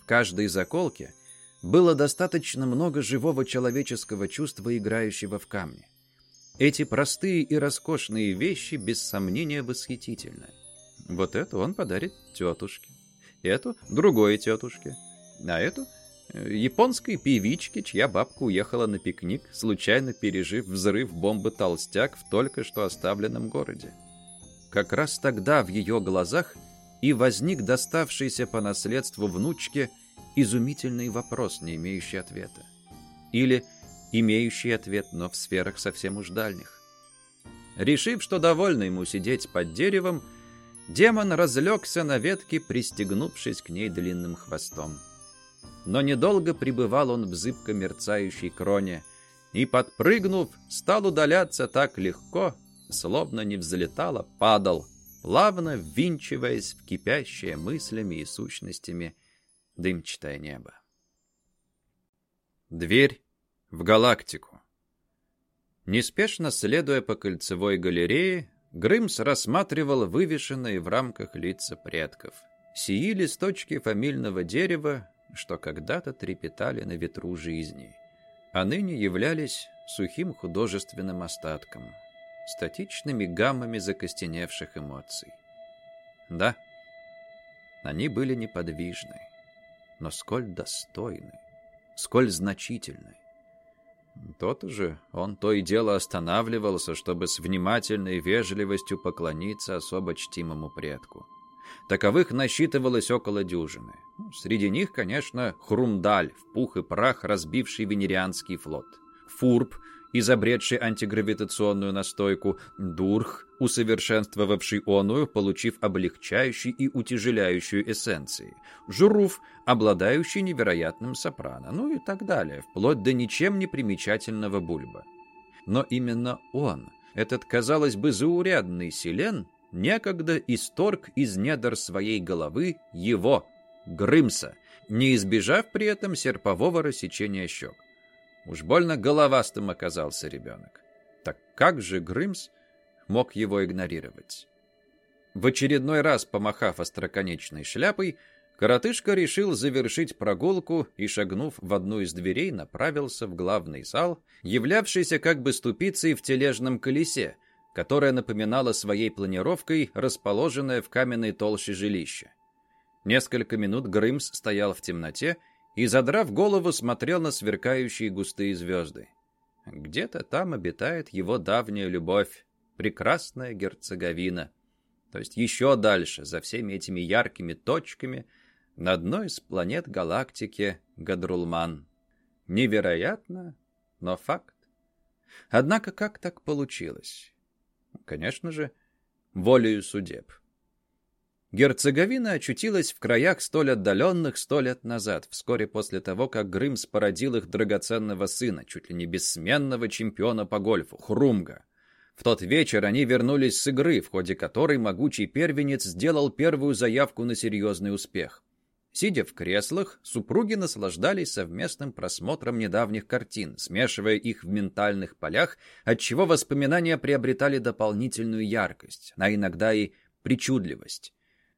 В каждой заколке было достаточно много живого человеческого чувства, играющего в камне. Эти простые и роскошные вещи, без сомнения, восхитительны. Вот это он подарит тетушке эту другой тетушке, а эту э, японской певичке, чья бабка уехала на пикник, случайно пережив взрыв бомбы «Толстяк» в только что оставленном городе. Как раз тогда в ее глазах и возник доставшийся по наследству внучке изумительный вопрос, не имеющий ответа. Или имеющий ответ, но в сферах совсем уж дальних. Решив, что довольно ему сидеть под деревом, Демон разлегся на ветке, пристегнувшись к ней длинным хвостом. Но недолго пребывал он в зыбко мерцающей кроне и, подпрыгнув, стал удаляться так легко, словно не взлетал, а падал, плавно ввинчиваясь в кипящее мыслями и сущностями дымчатое небо. Дверь в галактику. Неспешно следуя по кольцевой галерее, Грымс рассматривал вывешенные в рамках лица предков. Сии листочки фамильного дерева, что когда-то трепетали на ветру жизни, а ныне являлись сухим художественным остатком, статичными гаммами закостеневших эмоций. Да, они были неподвижны, но сколь достойны, сколь значительны. Тот же он то и дело останавливался, чтобы с внимательной вежливостью поклониться особо чтимому предку. Таковых насчитывалось около дюжины. Ну, среди них, конечно, Хрумдаль, в пух и прах разбивший венерианский флот. Фурб, изобретший антигравитационную настойку, Дурх, усовершенствовавший оную, получив облегчающий и утяжеляющую эссенции, Журуф, обладающий невероятным сопрано, ну и так далее, вплоть до ничем не примечательного бульба. Но именно он, этот, казалось бы, заурядный селен, некогда исторг из недр своей головы его, Грымса, не избежав при этом серпового рассечения щек. Уж больно головастым оказался ребенок. Так как же Грымс мог его игнорировать? В очередной раз, помахав остроконечной шляпой, Коротышка решил завершить прогулку и, шагнув в одну из дверей, направился в главный зал, являвшийся как бы ступицей в тележном колесе, которое напоминало своей планировкой расположенное в каменной толще жилище. Несколько минут Грымс стоял в темноте и, задрав голову, смотрел на сверкающие густые звезды. Где-то там обитает его давняя любовь, прекрасная герцоговина. То есть еще дальше, за всеми этими яркими точками, на одной из планет галактики Гадрулман. Невероятно, но факт. Однако как так получилось? Конечно же, волею судеб. Герцеговина очутилась в краях столь отдаленных сто лет назад, вскоре после того, как Грымс породил их драгоценного сына, чуть ли не бессменного чемпиона по гольфу, Хрумга. В тот вечер они вернулись с игры, в ходе которой могучий первенец сделал первую заявку на серьезный успех. Сидя в креслах, супруги наслаждались совместным просмотром недавних картин, смешивая их в ментальных полях, отчего воспоминания приобретали дополнительную яркость, а иногда и причудливость.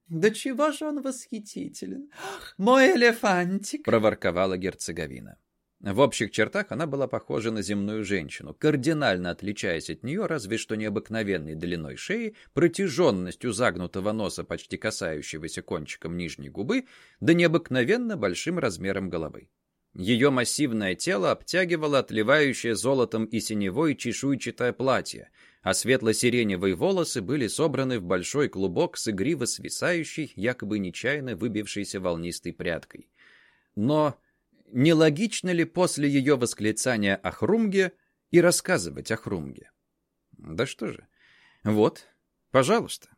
«Да чего же он восхитителен! Мой элефантик!» — проворковала герцоговина. В общих чертах она была похожа на земную женщину, кардинально отличаясь от нее разве что необыкновенной длиной шеи, протяженностью загнутого носа, почти касающегося кончиком нижней губы, да необыкновенно большим размером головы. Ее массивное тело обтягивало отливающее золотом и синевой чешуйчатое платье, а светло-сиреневые волосы были собраны в большой клубок с игриво свисающей, якобы нечаянно выбившейся волнистой прядкой. Но нелогично ли после ее восклицания о Хрумге и рассказывать о Хрумге? Да что же, вот, пожалуйста.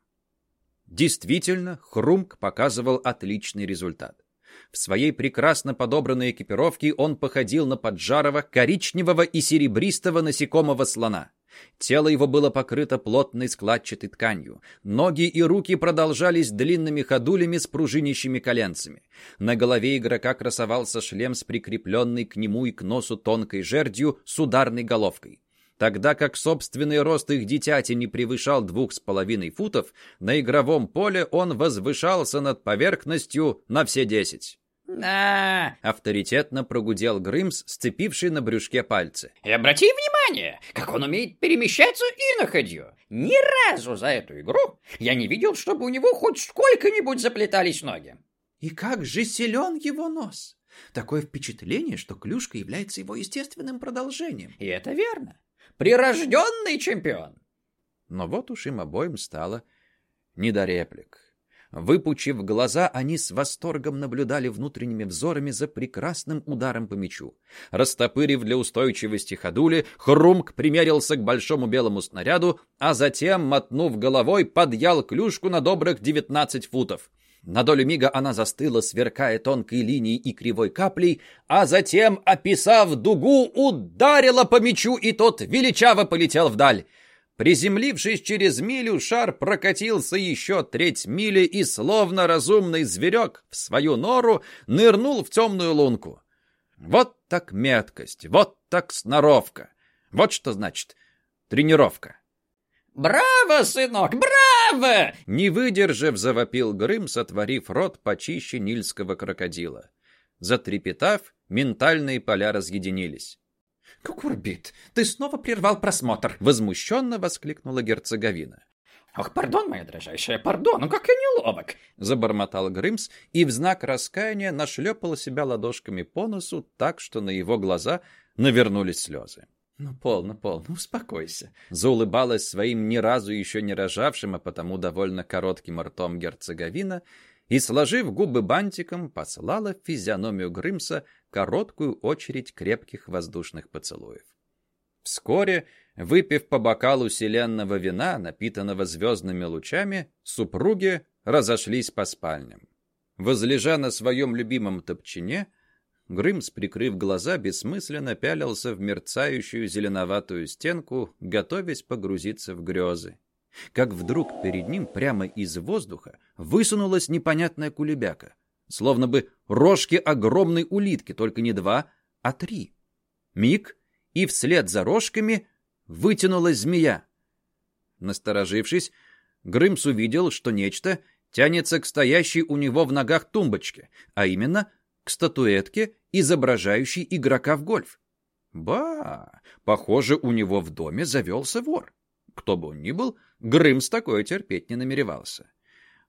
Действительно, Хрумг показывал отличный результат. В своей прекрасно подобранной экипировке он походил на поджарого, коричневого и серебристого насекомого слона. Тело его было покрыто плотной складчатой тканью. Ноги и руки продолжались длинными ходулями с пружинящими коленцами. На голове игрока красовался шлем с прикрепленной к нему и к носу тонкой жердью с ударной головкой. Тогда как собственный рост их дитяти не превышал двух с половиной футов, на игровом поле он возвышался над поверхностью на все десять. «На!» — авторитетно прогудел Грымс, сцепивший на брюшке пальцы. «И обрати внимание, как он умеет перемещаться и на ходью. Ни разу за эту игру я не видел, чтобы у него хоть сколько-нибудь заплетались ноги». И как же силен его нос! Такое впечатление, что клюшка является его естественным продолжением. И это верно. Прирожденный чемпион. Но вот уж им обоим стало не до реплик. Выпучив глаза, они с восторгом наблюдали внутренними взорами за прекрасным ударом по мячу. Растопырив для устойчивости ходули, Хрумк примерился к большому белому снаряду, а затем, мотнув головой, подъял клюшку на добрых 19 футов. На долю мига она застыла, сверкая тонкой линией и кривой каплей, а затем, описав дугу, ударила по мячу, и тот величаво полетел вдаль. Приземлившись через милю, шар прокатился еще треть мили и, словно разумный зверек, в свою нору нырнул в темную лунку. Вот так меткость, вот так сноровка. Вот что значит тренировка. «Браво, сынок, браво!» Не выдержав, завопил Грым, сотворив рот почище нильского крокодила. Затрепетав, ментальные поля разъединились. «Кукурбит, ты снова прервал просмотр!» — возмущенно воскликнула герцоговина. «Ох, пардон, моя дрожайшая, пардон, ну как я неловок!» — забормотал Грымс и в знак раскаяния нашлепал себя ладошками по носу так, что на его глаза навернулись слезы. «Ну, полно, полно, успокойся!» — заулыбалась своим ни разу еще не рожавшим, а потому довольно коротким ртом герцоговина и, сложив губы бантиком, послала физиономию Грымса короткую очередь крепких воздушных поцелуев. Вскоре, выпив по бокалу селенного вина, напитанного звездными лучами, супруги разошлись по спальням. Возлежа на своем любимом топчине, Грымс, прикрыв глаза, бессмысленно пялился в мерцающую зеленоватую стенку, готовясь погрузиться в грезы как вдруг перед ним прямо из воздуха высунулась непонятная кулебяка, словно бы рожки огромной улитки, только не два, а три. Миг, и вслед за рожками вытянулась змея. Насторожившись, Грымс увидел, что нечто тянется к стоящей у него в ногах тумбочке, а именно к статуэтке, изображающей игрока в гольф. Ба, похоже, у него в доме завелся вор. Кто бы он ни был, Грымс такое терпеть не намеревался.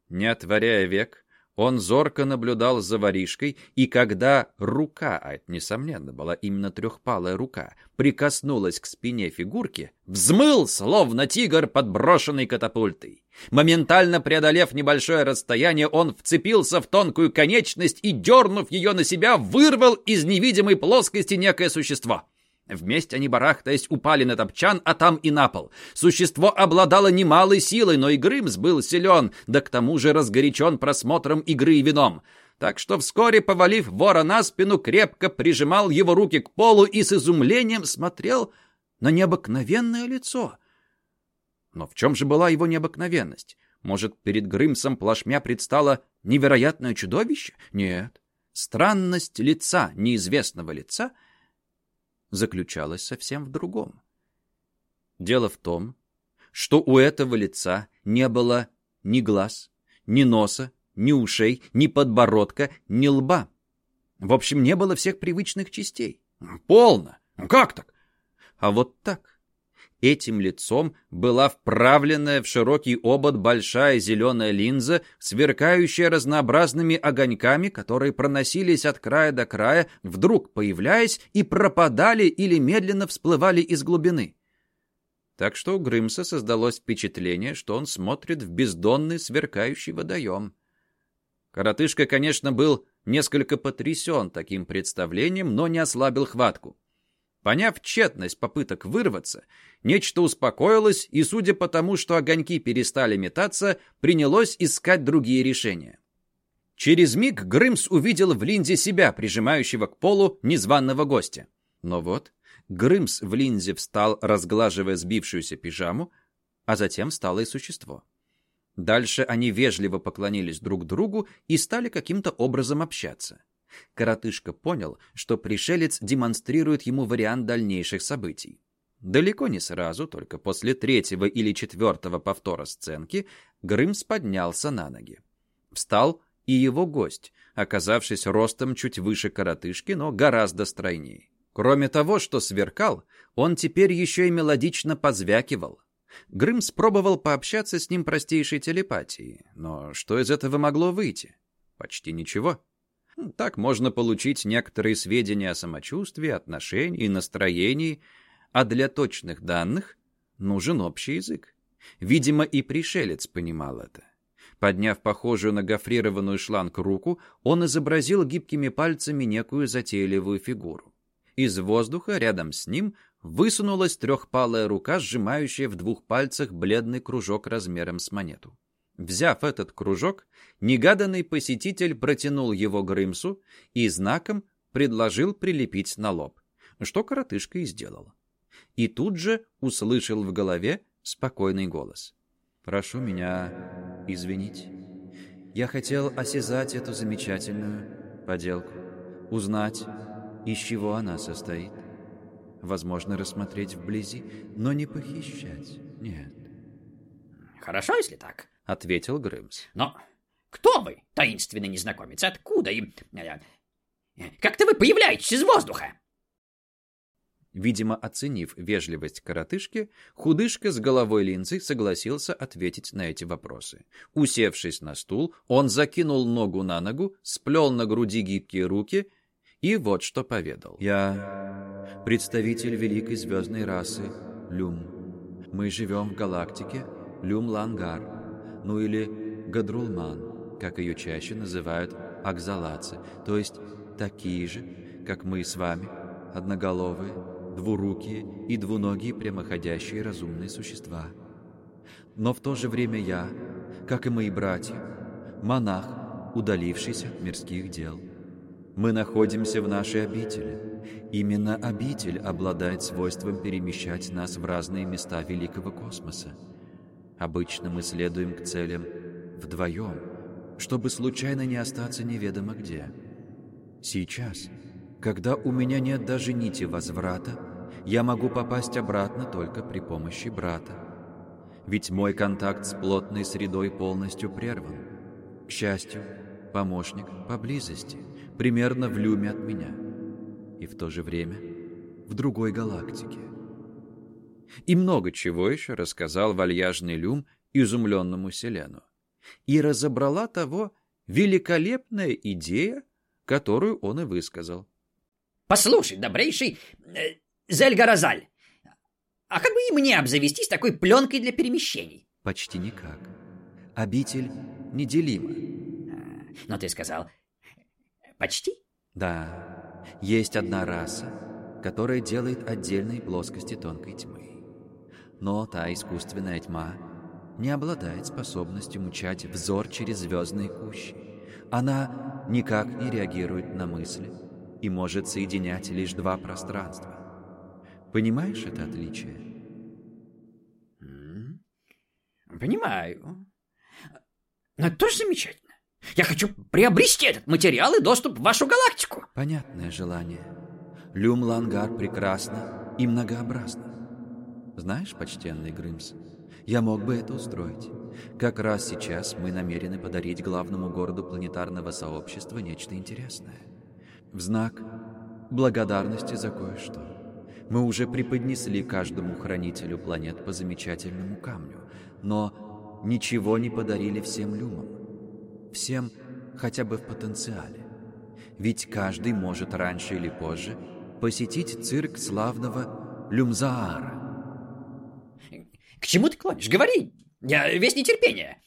Не отворяя век, он зорко наблюдал за воришкой, и когда рука, а это, несомненно, была именно трехпалая рука, прикоснулась к спине фигурки, взмыл, словно тигр, подброшенный катапультой. Моментально преодолев небольшое расстояние, он вцепился в тонкую конечность и, дернув ее на себя, вырвал из невидимой плоскости некое существо — Вместе они, барахтаясь, упали на топчан, а там и на пол. Существо обладало немалой силой, но и Грымс был силен, да к тому же разгорячен просмотром игры и вином. Так что вскоре, повалив вора на спину, крепко прижимал его руки к полу и с изумлением смотрел на необыкновенное лицо. Но в чем же была его необыкновенность? Может, перед Грымсом плашмя предстало невероятное чудовище? Нет. Странность лица, неизвестного лица — заключалась совсем в другом. Дело в том, что у этого лица не было ни глаз, ни носа, ни ушей, ни подбородка, ни лба. В общем, не было всех привычных частей. Полно! Как так? А вот так. Этим лицом была вправленная в широкий обод большая зеленая линза, сверкающая разнообразными огоньками, которые проносились от края до края, вдруг появляясь и пропадали или медленно всплывали из глубины. Так что у Грымса создалось впечатление, что он смотрит в бездонный сверкающий водоем. Коротышка, конечно, был несколько потрясен таким представлением, но не ослабил хватку. Поняв тщетность попыток вырваться, нечто успокоилось и, судя по тому, что огоньки перестали метаться, принялось искать другие решения. Через миг Грымс увидел в линзе себя, прижимающего к полу незваного гостя. Но вот Грымс в линзе встал, разглаживая сбившуюся пижаму, а затем встало и существо. Дальше они вежливо поклонились друг другу и стали каким-то образом общаться. Коротышка понял, что пришелец демонстрирует ему вариант дальнейших событий. Далеко не сразу, только после третьего или четвертого повтора сценки, Грымс поднялся на ноги. Встал и его гость, оказавшись ростом чуть выше коротышки, но гораздо стройнее. Кроме того, что сверкал, он теперь еще и мелодично позвякивал. Грымс пробовал пообщаться с ним простейшей телепатией, но что из этого могло выйти? Почти ничего. Так можно получить некоторые сведения о самочувствии, отношении и настроении, а для точных данных нужен общий язык. Видимо, и пришелец понимал это. Подняв похожую на гофрированную шланг руку, он изобразил гибкими пальцами некую затейливую фигуру. Из воздуха рядом с ним высунулась трехпалая рука, сжимающая в двух пальцах бледный кружок размером с монету. Взяв этот кружок, негаданный посетитель протянул его Грымсу и знаком предложил прилепить на лоб, что коротышка и сделал. И тут же услышал в голове спокойный голос. «Прошу меня извинить. Я хотел осязать эту замечательную поделку, узнать, из чего она состоит. Возможно, рассмотреть вблизи, но не похищать. Нет». «Хорошо, если так», ответил Грымс. Но кто вы, таинственный незнакомец? Откуда и... Э, как-то вы появляетесь из воздуха!» Видимо, оценив вежливость коротышки, худышка с головой линзы согласился ответить на эти вопросы. Усевшись на стул, он закинул ногу на ногу, сплел на груди гибкие руки и вот что поведал. «Я представитель великой звездной расы Люм. Мы живем в галактике Люм-Лангар ну или гадрулман, как ее чаще называют акзалацы, то есть такие же, как мы с вами, одноголовые, двурукие и двуногие прямоходящие разумные существа. Но в то же время я, как и мои братья, монах, удалившийся от мирских дел. Мы находимся в нашей обители. Именно обитель обладает свойством перемещать нас в разные места великого космоса. Обычно мы следуем к целям вдвоем, чтобы случайно не остаться неведомо где. Сейчас, когда у меня нет даже нити возврата, я могу попасть обратно только при помощи брата. Ведь мой контакт с плотной средой полностью прерван. К счастью, помощник поблизости, примерно в люме от меня. И в то же время в другой галактике. И много чего еще рассказал вальяжный люм изумленному Селену. И разобрала того великолепная идея, которую он и высказал. Послушай, добрейший э, Зельгаразаль, а как бы и мне обзавестись такой пленкой для перемещений? Почти никак. Обитель неделима. Но ты сказал, почти? Да, есть одна раса, которая делает отдельные плоскости тонкой тьмы. Но та искусственная тьма не обладает способностью мучать взор через звездные кущи. Она никак не реагирует на мысли и может соединять лишь два пространства. Понимаешь это отличие? Понимаю. Но это тоже замечательно. Я хочу приобрести этот материал и доступ в вашу галактику. Понятное желание. Люм-Лангар прекрасно и многообразно. Знаешь, почтенный Грымс, я мог бы это устроить. Как раз сейчас мы намерены подарить главному городу планетарного сообщества нечто интересное. В знак благодарности за кое-что. Мы уже преподнесли каждому хранителю планет по замечательному камню, но ничего не подарили всем люмам. Всем хотя бы в потенциале. Ведь каждый может раньше или позже посетить цирк славного Люмзаара. К чему ты клонишь? Говори! Я весь нетерпение.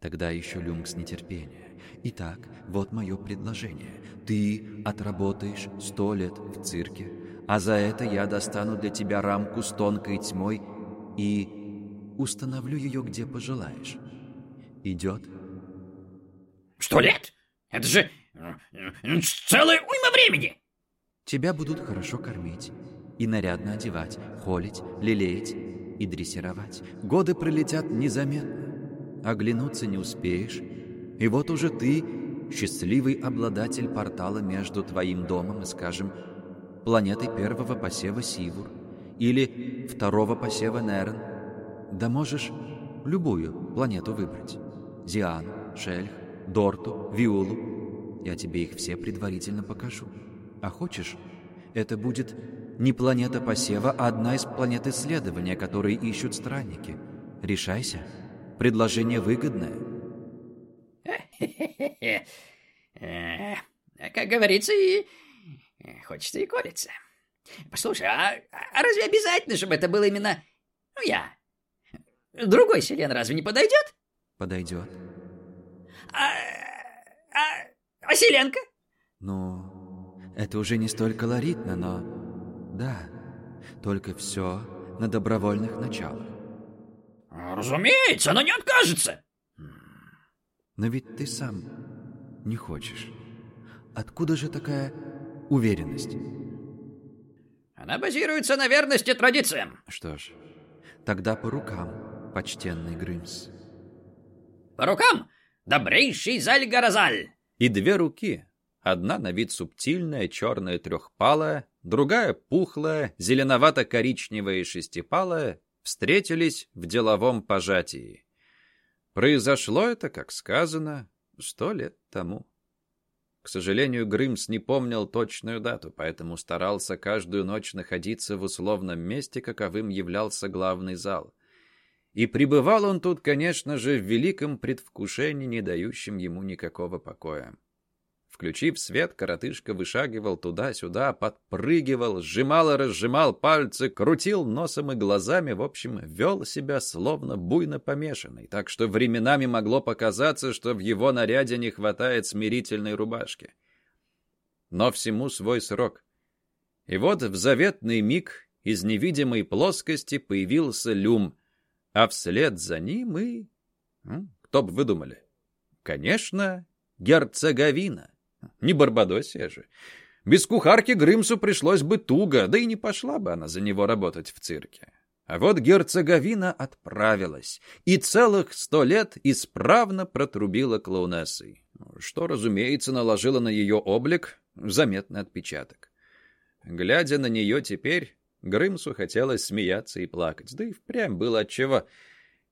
Тогда еще люмк с нетерпения. Итак, вот мое предложение. Ты отработаешь сто лет в цирке, а за это я достану для тебя рамку с тонкой тьмой и установлю ее, где пожелаешь. Идет? Сто лет? Это же э, целая уйма времени! Тебя будут хорошо кормить и нарядно одевать, холить, лелеять и дрессировать. Годы пролетят незаметно. Оглянуться не успеешь, и вот уже ты счастливый обладатель портала между твоим домом и, скажем, планетой первого посева Сивур или второго посева Нерн. Да можешь любую планету выбрать. Зиан, Шельх, Дорту, Виулу. Я тебе их все предварительно покажу. А хочешь, это будет не планета посева, а одна из планет исследования, которые ищут странники. Решайся. Предложение выгодное. Э, как говорится, и хочется и колется. Послушай, а, а разве обязательно, чтобы это было именно ну, я? Другой Селен разве не подойдет? Подойдет. А, а, а Селенка? Ну, это уже не столь колоритно, но... Да, только все на добровольных началах. Разумеется, она не откажется. Но ведь ты сам не хочешь. Откуда же такая уверенность? Она базируется на верности традициям. Что ж, тогда по рукам, почтенный Грымс. По рукам, добрейший Зальгаразаль. И две руки, одна на вид субтильная, черная трехпалая, другая пухлая, зеленовато-коричневая и шестипалая, встретились в деловом пожатии. Произошло это, как сказано, сто лет тому. К сожалению, Грымс не помнил точную дату, поэтому старался каждую ночь находиться в условном месте, каковым являлся главный зал. И пребывал он тут, конечно же, в великом предвкушении, не дающем ему никакого покоя. Включив свет, коротышка вышагивал туда-сюда, подпрыгивал, сжимал и разжимал пальцы, крутил носом и глазами, в общем, вел себя словно буйно помешанный, так что временами могло показаться, что в его наряде не хватает смирительной рубашки. Но всему свой срок. И вот в заветный миг из невидимой плоскости появился люм, а вслед за ним и... Кто бы вы думали? Конечно, герцоговина. Не Барбадосия же. Без кухарки Грымсу пришлось бы туго, да и не пошла бы она за него работать в цирке. А вот герцоговина отправилась и целых сто лет исправно протрубила клоунессой, что, разумеется, наложило на ее облик заметный отпечаток. Глядя на нее теперь, Грымсу хотелось смеяться и плакать, да и впрямь было отчего.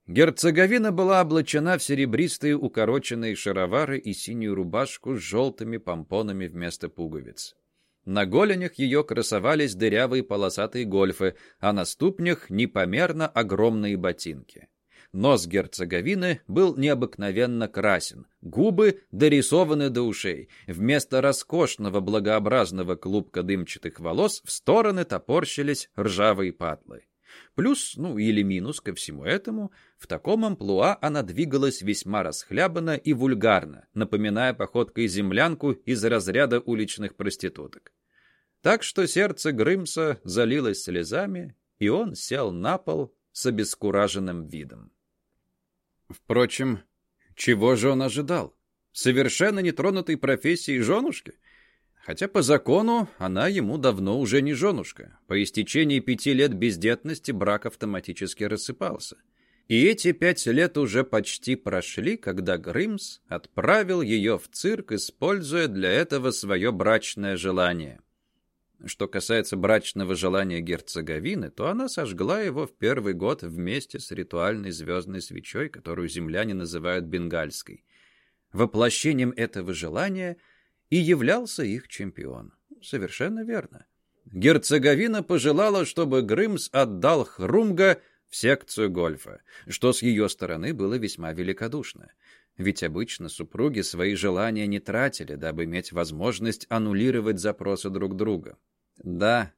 Герцоговина была облачена в серебристые укороченные шаровары и синюю рубашку с желтыми помпонами вместо пуговиц. На голенях ее красовались дырявые полосатые гольфы, а на ступнях непомерно огромные ботинки. Нос герцоговины был необыкновенно красен, губы дорисованы до ушей. Вместо роскошного благообразного клубка дымчатых волос в стороны топорщились ржавые патлы. Плюс, ну или минус ко всему этому, в таком амплуа она двигалась весьма расхлябанно и вульгарно, напоминая походкой землянку из разряда уличных проституток. Так что сердце Грымса залилось слезами, и он сел на пол с обескураженным видом. Впрочем, чего же он ожидал? Совершенно нетронутой профессии женушки? Хотя по закону она ему давно уже не женушка. По истечении пяти лет бездетности брак автоматически рассыпался. И эти пять лет уже почти прошли, когда Грымс отправил ее в цирк, используя для этого свое брачное желание. Что касается брачного желания герцоговины, то она сожгла его в первый год вместе с ритуальной звездной свечой, которую земляне называют бенгальской. Воплощением этого желания – и являлся их чемпион. Совершенно верно. Герцоговина пожелала, чтобы Грымс отдал Хрумга в секцию гольфа, что с ее стороны было весьма великодушно. Ведь обычно супруги свои желания не тратили, дабы иметь возможность аннулировать запросы друг друга. Да,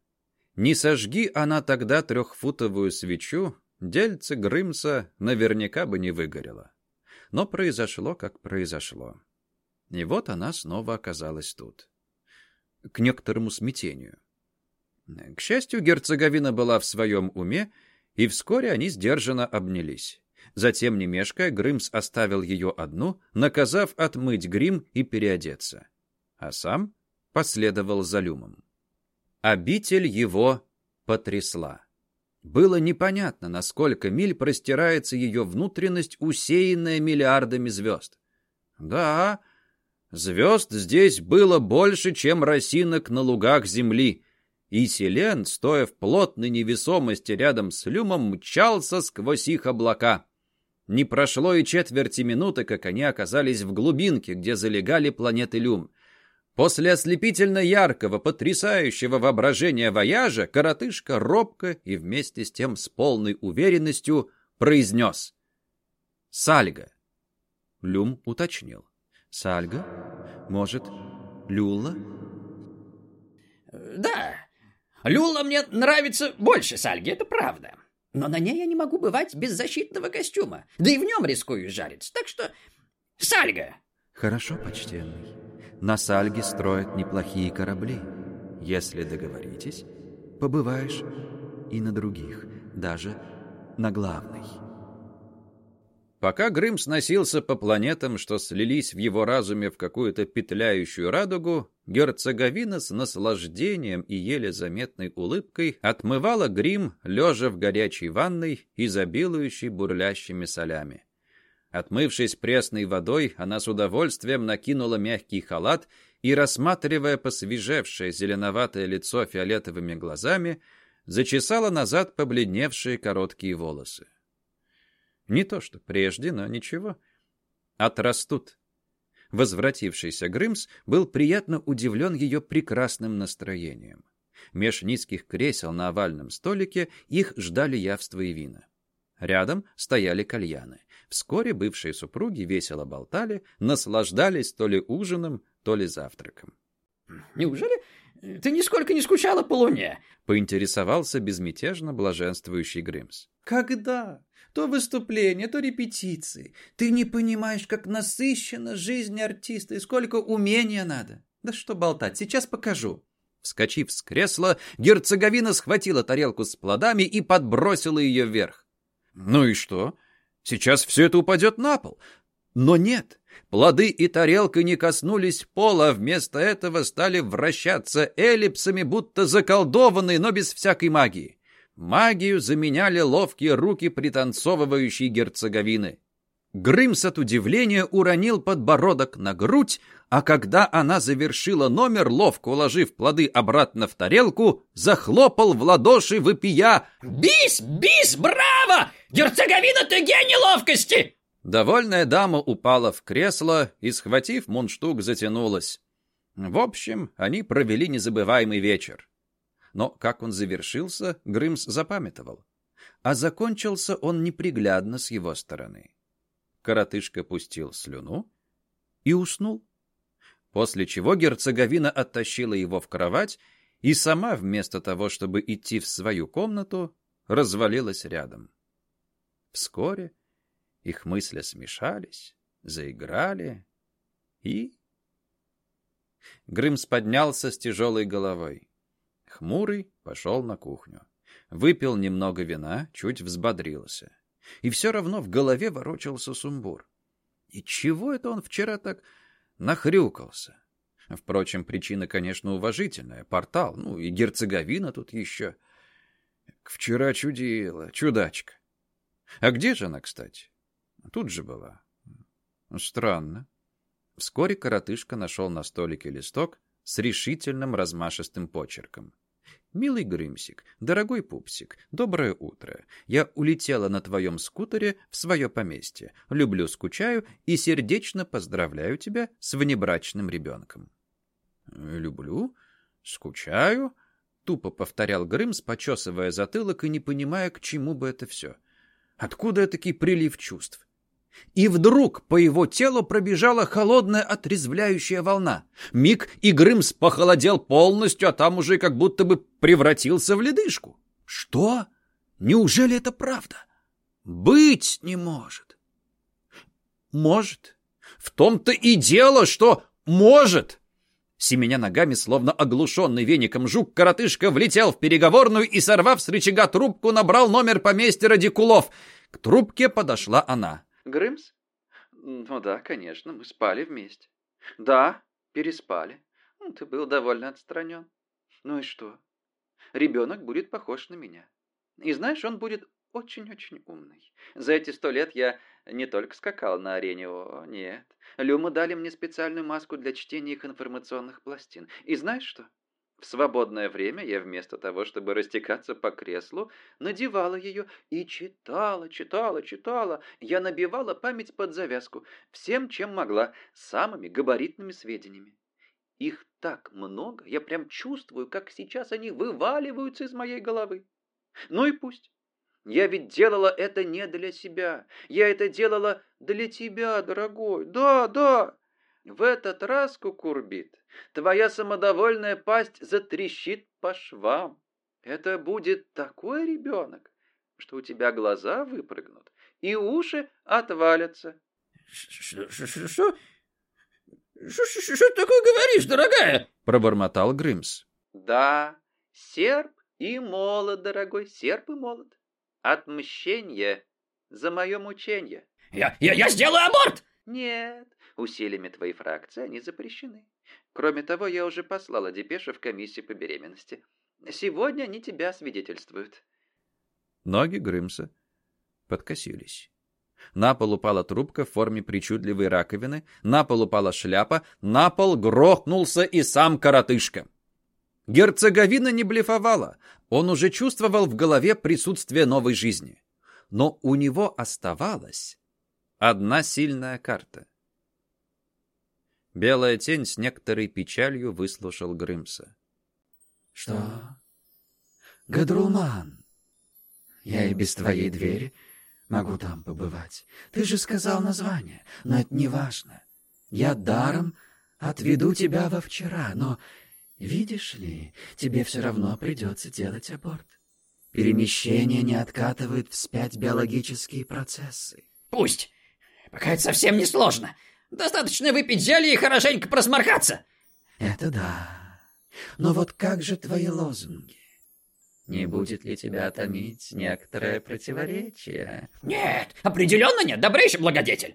не сожги она тогда трехфутовую свечу, дельце Грымса наверняка бы не выгорело. Но произошло, как произошло. И вот она снова оказалась тут. К некоторому смятению. К счастью, герцоговина была в своем уме, и вскоре они сдержанно обнялись. Затем, не мешкая, Грымс оставил ее одну, наказав отмыть грим и переодеться. А сам последовал за Люмом. Обитель его потрясла. Было непонятно, насколько миль простирается ее внутренность, усеянная миллиардами звезд. Да, Звезд здесь было больше, чем росинок на лугах земли, и Селен, стоя в плотной невесомости рядом с Люмом, мчался сквозь их облака. Не прошло и четверти минуты, как они оказались в глубинке, где залегали планеты Люм. После ослепительно яркого, потрясающего воображения вояжа, коротышка робко и вместе с тем с полной уверенностью произнес «Сальга». Люм уточнил. Сальга? Может, Люла? Да, Люла мне нравится больше Сальги, это правда. Но на ней я не могу бывать без защитного костюма, да и в нем рискую жариться, так что Сальга. Хорошо, почтенный. На Сальге строят неплохие корабли. Если договоритесь, побываешь и на других, даже на главной. Пока Грым сносился по планетам, что слились в его разуме в какую-то петляющую радугу, герцоговина с наслаждением и еле заметной улыбкой отмывала грим, лежа в горячей ванной, изобилующей бурлящими солями. Отмывшись пресной водой, она с удовольствием накинула мягкий халат и, рассматривая посвежевшее зеленоватое лицо фиолетовыми глазами, зачесала назад побледневшие короткие волосы. Не то что прежде, но ничего. Отрастут. Возвратившийся Грымс был приятно удивлен ее прекрасным настроением. Меж низких кресел на овальном столике их ждали явства и вина. Рядом стояли кальяны. Вскоре бывшие супруги весело болтали, наслаждались то ли ужином, то ли завтраком. «Неужели ты нисколько не скучала по луне?» — поинтересовался безмятежно блаженствующий Грымс. «Когда? То выступление, то репетиции. Ты не понимаешь, как насыщена жизнь артиста и сколько умения надо. Да что болтать, сейчас покажу». Вскочив с кресла, герцоговина схватила тарелку с плодами и подбросила ее вверх. «Ну и что? Сейчас все это упадет на пол». Но нет, плоды и тарелка не коснулись пола, а вместо этого стали вращаться эллипсами, будто заколдованные, но без всякой магии. Магию заменяли ловкие руки пританцовывающей герцоговины. Грымс от удивления уронил подбородок на грудь, а когда она завершила номер, ловко уложив плоды обратно в тарелку, захлопал в ладоши, выпия «Бис! Бис! Браво! Герцоговина, ты гений ловкости!» Довольная дама упала в кресло и, схватив мундштук, затянулась. В общем, они провели незабываемый вечер. Но как он завершился, Грымс запамятовал. А закончился он неприглядно с его стороны. Коротышка пустил слюну и уснул. После чего герцоговина оттащила его в кровать и сама, вместо того, чтобы идти в свою комнату, развалилась рядом. Вскоре их мысли смешались, заиграли и... Грымс поднялся с тяжелой головой. Хмурый пошел на кухню. Выпил немного вина, чуть взбодрился. И все равно в голове ворочался сумбур. И чего это он вчера так нахрюкался? Впрочем, причина, конечно, уважительная. Портал, ну и герцоговина тут еще. Вчера чудила, чудачка. А где же она, кстати? Тут же была. Странно. Вскоре коротышка нашел на столике листок с решительным размашистым почерком. «Милый Грымсик, дорогой пупсик, доброе утро. Я улетела на твоем скутере в свое поместье. Люблю, скучаю и сердечно поздравляю тебя с внебрачным ребенком». «Люблю, скучаю», — тупо повторял Грымс, почесывая затылок и не понимая, к чему бы это все. «Откуда такой прилив чувств? И вдруг по его телу пробежала холодная отрезвляющая волна. Миг и Грымс похолодел полностью, а там уже как будто бы превратился в ледышку. Что? Неужели это правда? Быть не может. Может. В том-то и дело, что может. Семеня ногами, словно оглушенный веником жук, коротышка влетел в переговорную и, сорвав с рычага трубку, набрал номер поместья Радикулов. К трубке подошла она. Грымс? Ну да, конечно, мы спали вместе. Да, переспали. Ну, ты был довольно отстранен. Ну и что? Ребенок будет похож на меня. И знаешь, он будет очень-очень умный. За эти сто лет я не только скакал на арене, о, нет. Люмы дали мне специальную маску для чтения их информационных пластин. И знаешь что? В свободное время я вместо того, чтобы растекаться по креслу, надевала ее и читала, читала, читала. Я набивала память под завязку, всем, чем могла, самыми габаритными сведениями. Их так много, я прям чувствую, как сейчас они вываливаются из моей головы. Ну и пусть. Я ведь делала это не для себя. Я это делала для тебя, дорогой. Да, да. В этот раз, Кукурбит, твоя самодовольная пасть затрещит по швам. Это будет такой ребенок, что у тебя глаза выпрыгнут и уши отвалятся. Что? Что ты такое говоришь, дорогая? Пробормотал Грымс. Да, серп и молот, дорогой, серп и молот. Отмщение за мое мучение. Я, я, я сделаю аборт! Нет, усилиями твоей фракции они запрещены. Кроме того, я уже послала депешу в комиссию по беременности. Сегодня они тебя свидетельствуют. Ноги Грымса подкосились. На пол упала трубка в форме причудливой раковины, на пол упала шляпа, на пол грохнулся и сам коротышка. Герцоговина не блефовала, он уже чувствовал в голове присутствие новой жизни. Но у него оставалась одна сильная карта — Белая тень с некоторой печалью выслушал Грымса. «Что? Гадрулман, я и без твоей двери могу там побывать. Ты же сказал название, но это не важно. Я даром отведу тебя во вчера, но, видишь ли, тебе все равно придется делать аборт. Перемещение не откатывает вспять биологические процессы. Пусть. Пока это совсем не сложно. Достаточно выпить зелье и хорошенько просморкаться. Это да. Но вот как же твои лозунги? Не будет ли тебя томить некоторое противоречие? Нет, определенно нет, добрейший благодетель.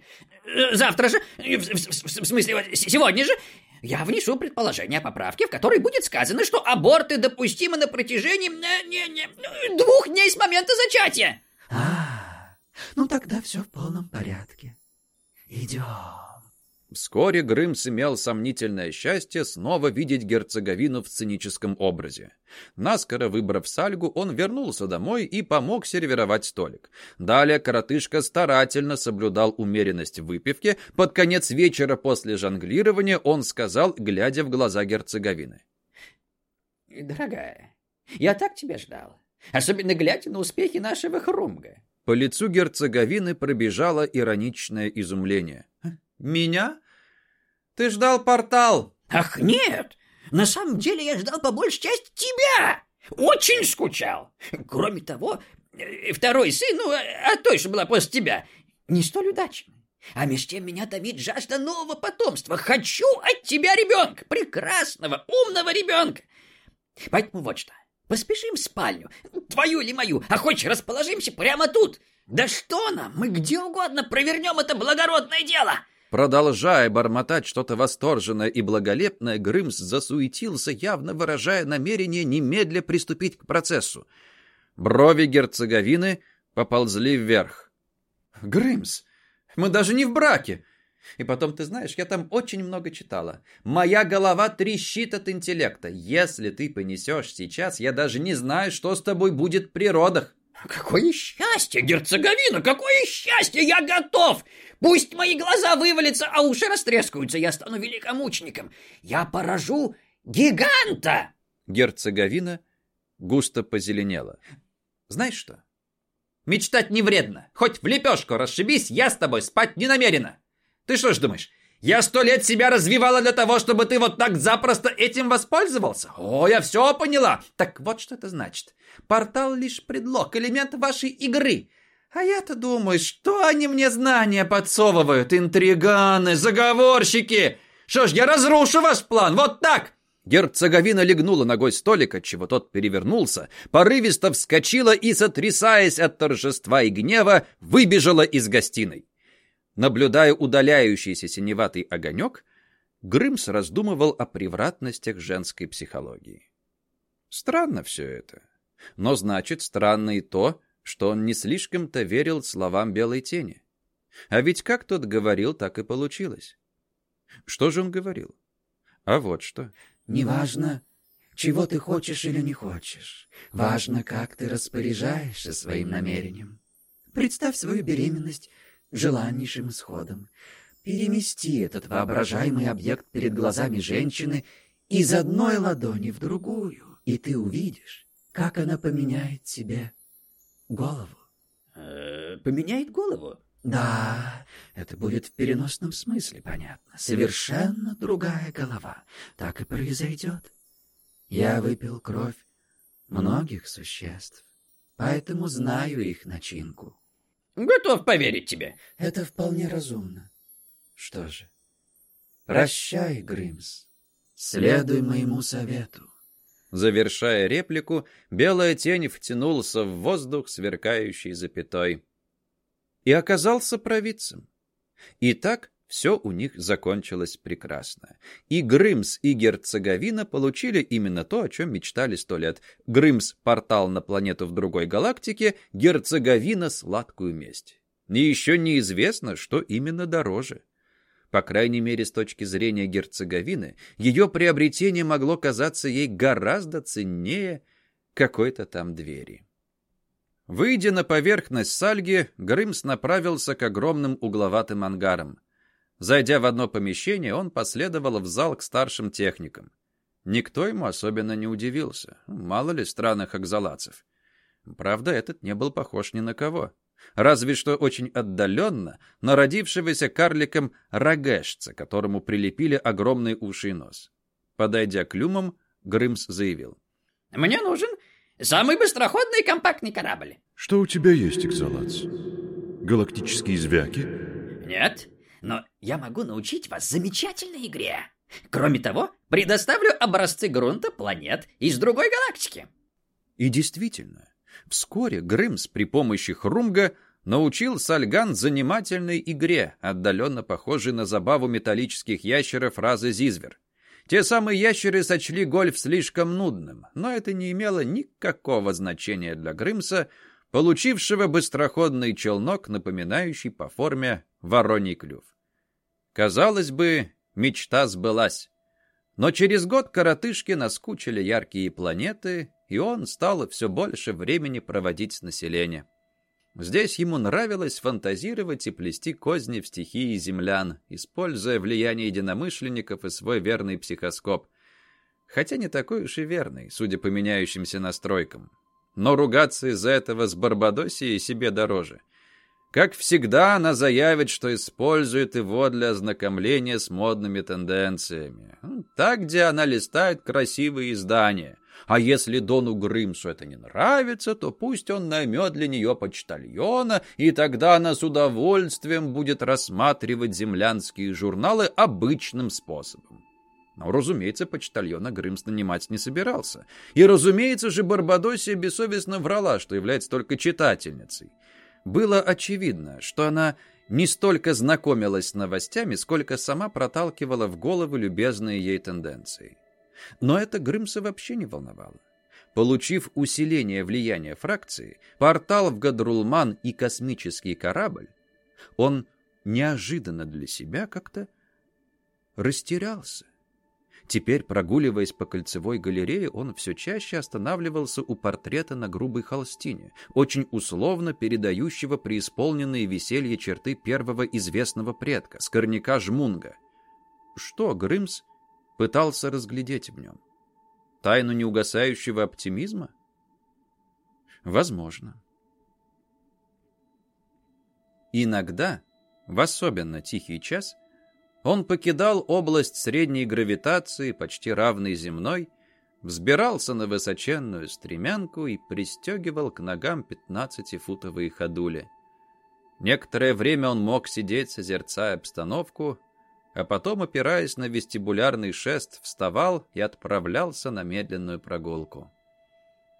Завтра же, в, в, в, в смысле, сегодня же, я внесу предположение о поправке, в которой будет сказано, что аборты допустимы на протяжении не, не, не, двух дней с момента зачатия. А, ну тогда все в полном порядке. Идем. Вскоре Грымс имел сомнительное счастье снова видеть герцоговину в сценическом образе. Наскоро выбрав сальгу, он вернулся домой и помог сервировать столик. Далее коротышка старательно соблюдал умеренность в выпивке. Под конец вечера после жонглирования он сказал, глядя в глаза герцоговины. «Дорогая, я так тебя ждал. Особенно глядя на успехи нашего хрумга». По лицу герцоговины пробежало ироничное изумление. «Меня? Ты ждал портал!» «Ах, нет! На самом деле я ждал по большей части тебя! Очень скучал! Кроме того, э, второй сын, ну, а той, что была после тебя, не столь удачный. А меж тем меня томит жажда нового потомства. Хочу от тебя ребенка, прекрасного, умного ребенка. Поэтому вот что, поспешим в спальню, твою или мою, а хочешь расположимся прямо тут. Да что нам, мы где угодно провернем это благородное дело!» Продолжая бормотать что-то восторженное и благолепное, Грымс засуетился, явно выражая намерение немедля приступить к процессу. Брови герцоговины поползли вверх. «Грымс, мы даже не в браке!» И потом, ты знаешь, я там очень много читала. Моя голова трещит от интеллекта. Если ты понесешь сейчас, я даже не знаю, что с тобой будет при родах. Какое счастье, герцоговина, какое счастье! Я готов! Пусть мои глаза вывалятся, а уши растрескаются. Я стану великомучеником. Я поражу гиганта!» Герцоговина густо позеленела. «Знаешь что? Мечтать не вредно. Хоть в лепешку расшибись, я с тобой спать не намерена. Ты что ж думаешь, я сто лет себя развивала для того, чтобы ты вот так запросто этим воспользовался? О, я все поняла. Так вот что это значит. Портал лишь предлог, элемент вашей игры. А я-то думаю, что они мне знания подсовывают? Интриганы, заговорщики. Что ж, я разрушу ваш план, вот так. Герцоговина легнула ногой столика, чего тот перевернулся, порывисто вскочила и, сотрясаясь от торжества и гнева, выбежала из гостиной. Наблюдая удаляющийся синеватый огонек, Грымс раздумывал о превратностях женской психологии. Странно все это. Но значит, странно и то, что он не слишком-то верил словам белой тени. А ведь как тот говорил, так и получилось. Что же он говорил? А вот что. «Неважно, чего ты хочешь или не хочешь. Важно, как ты распоряжаешься своим намерением. Представь свою беременность желаннейшим исходом. Перемести этот воображаемый объект перед глазами женщины из одной ладони в другую, и ты увидишь, как она поменяет тебе голову. Э, поменяет голову? Да, это будет в переносном смысле, понятно. Совершенно другая голова. Так и произойдет. Я выпил кровь многих существ, поэтому знаю их начинку. Готов поверить тебе. Это вполне разумно. Что же, прощай, Грымс. Следуй моему совету. Завершая реплику, белая тень втянулся в воздух, сверкающий запятой. И оказался провидцем. И так все у них закончилось прекрасно. И Грымс, и Герцеговина получили именно то, о чем мечтали сто лет. Грымс — портал на планету в другой галактике, Герцеговина — сладкую месть. И еще неизвестно, что именно дороже. По крайней мере, с точки зрения герцоговины, ее приобретение могло казаться ей гораздо ценнее какой-то там двери. Выйдя на поверхность сальги, Грымс направился к огромным угловатым ангарам. Зайдя в одно помещение, он последовал в зал к старшим техникам. Никто ему особенно не удивился. Мало ли странных экзалацев. Правда, этот не был похож ни на кого. Разве что очень отдаленно на родившегося карликом рогешца, которому прилепили огромные уши и нос. Подойдя к люмам, Грымс заявил. «Мне нужен самый быстроходный компактный корабль». Что у тебя есть, экзалац? Галактические звяки? Нет, но я могу научить вас замечательной игре. Кроме того, предоставлю образцы грунта планет из другой галактики. И действительно, вскоре Грымс при помощи Хрумга научил Сальган занимательной игре, отдаленно похожей на забаву металлических ящеров разы Зизвер. Те самые ящеры сочли гольф слишком нудным, но это не имело никакого значения для Грымса, получившего быстроходный челнок, напоминающий по форме вороний клюв. Казалось бы, мечта сбылась. Но через год коротышке наскучили яркие планеты, и он стал все больше времени проводить с населением. Здесь ему нравилось фантазировать и плести козни в стихии землян, используя влияние единомышленников и свой верный психоскоп. Хотя не такой уж и верный, судя по меняющимся настройкам. Но ругаться из-за этого с Барбадосией себе дороже. Как всегда, она заявит, что использует его для ознакомления с модными тенденциями. Так, где она листает красивые издания. А если Дону Грымсу это не нравится, то пусть он наймет для нее почтальона, и тогда она с удовольствием будет рассматривать землянские журналы обычным способом. Но, разумеется, почтальона Грымс нанимать не собирался. И, разумеется же, Барбадосия бессовестно врала, что является только читательницей. Было очевидно, что она не столько знакомилась с новостями, сколько сама проталкивала в голову любезные ей тенденции. Но это Грымса вообще не волновало. Получив усиление влияния фракции, портал в Гадрулман и космический корабль, он неожиданно для себя как-то растерялся. Теперь, прогуливаясь по кольцевой галерее, он все чаще останавливался у портрета на грубой холстине, очень условно передающего преисполненные веселье черты первого известного предка, скорняка Жмунга. Что Грымс пытался разглядеть в нем? Тайну неугасающего оптимизма? Возможно. Иногда, в особенно тихий час, он покидал область средней гравитации, почти равной земной, взбирался на высоченную стремянку и пристегивал к ногам пятнадцатифутовые ходули. Некоторое время он мог сидеть, созерцая обстановку, а потом, опираясь на вестибулярный шест, вставал и отправлялся на медленную прогулку.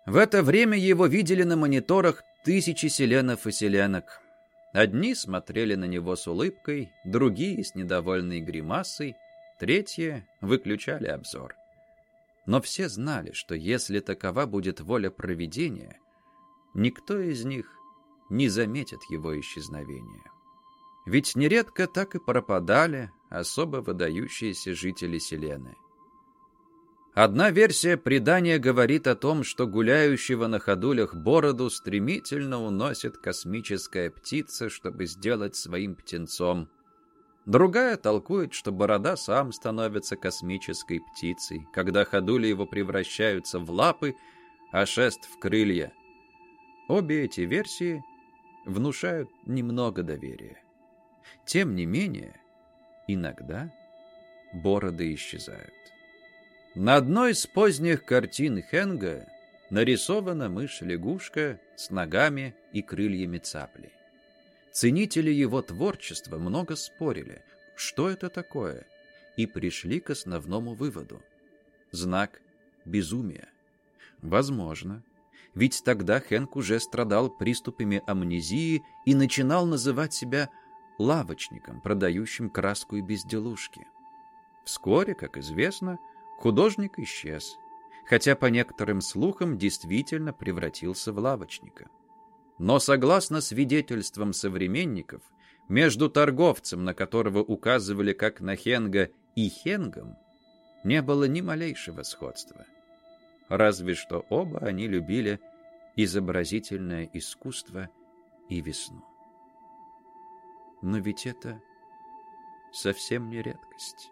В это время его видели на мониторах тысячи селенов и селенок. Одни смотрели на него с улыбкой, другие с недовольной гримасой, третьи выключали обзор. Но все знали, что если такова будет воля провидения, никто из них не заметит его исчезновения. Ведь нередко так и пропадали особо выдающиеся жители Селены. Одна версия предания говорит о том, что гуляющего на ходулях бороду стремительно уносит космическая птица, чтобы сделать своим птенцом. Другая толкует, что борода сам становится космической птицей, когда ходули его превращаются в лапы, а шест в крылья. Обе эти версии внушают немного доверия. Тем не менее, иногда бороды исчезают. На одной из поздних картин Хенга нарисована мышь-лягушка с ногами и крыльями цапли. Ценители его творчества много спорили, что это такое, и пришли к основному выводу. Знак безумия. Возможно. Ведь тогда Хэнк уже страдал приступами амнезии и начинал называть себя лавочником, продающим краску и безделушки. Вскоре, как известно, Художник исчез, хотя по некоторым слухам действительно превратился в лавочника. Но согласно свидетельствам современников, между торговцем, на которого указывали как на Хенга, и Хенгом не было ни малейшего сходства. Разве что оба они любили изобразительное искусство и весну. Но ведь это совсем не редкость.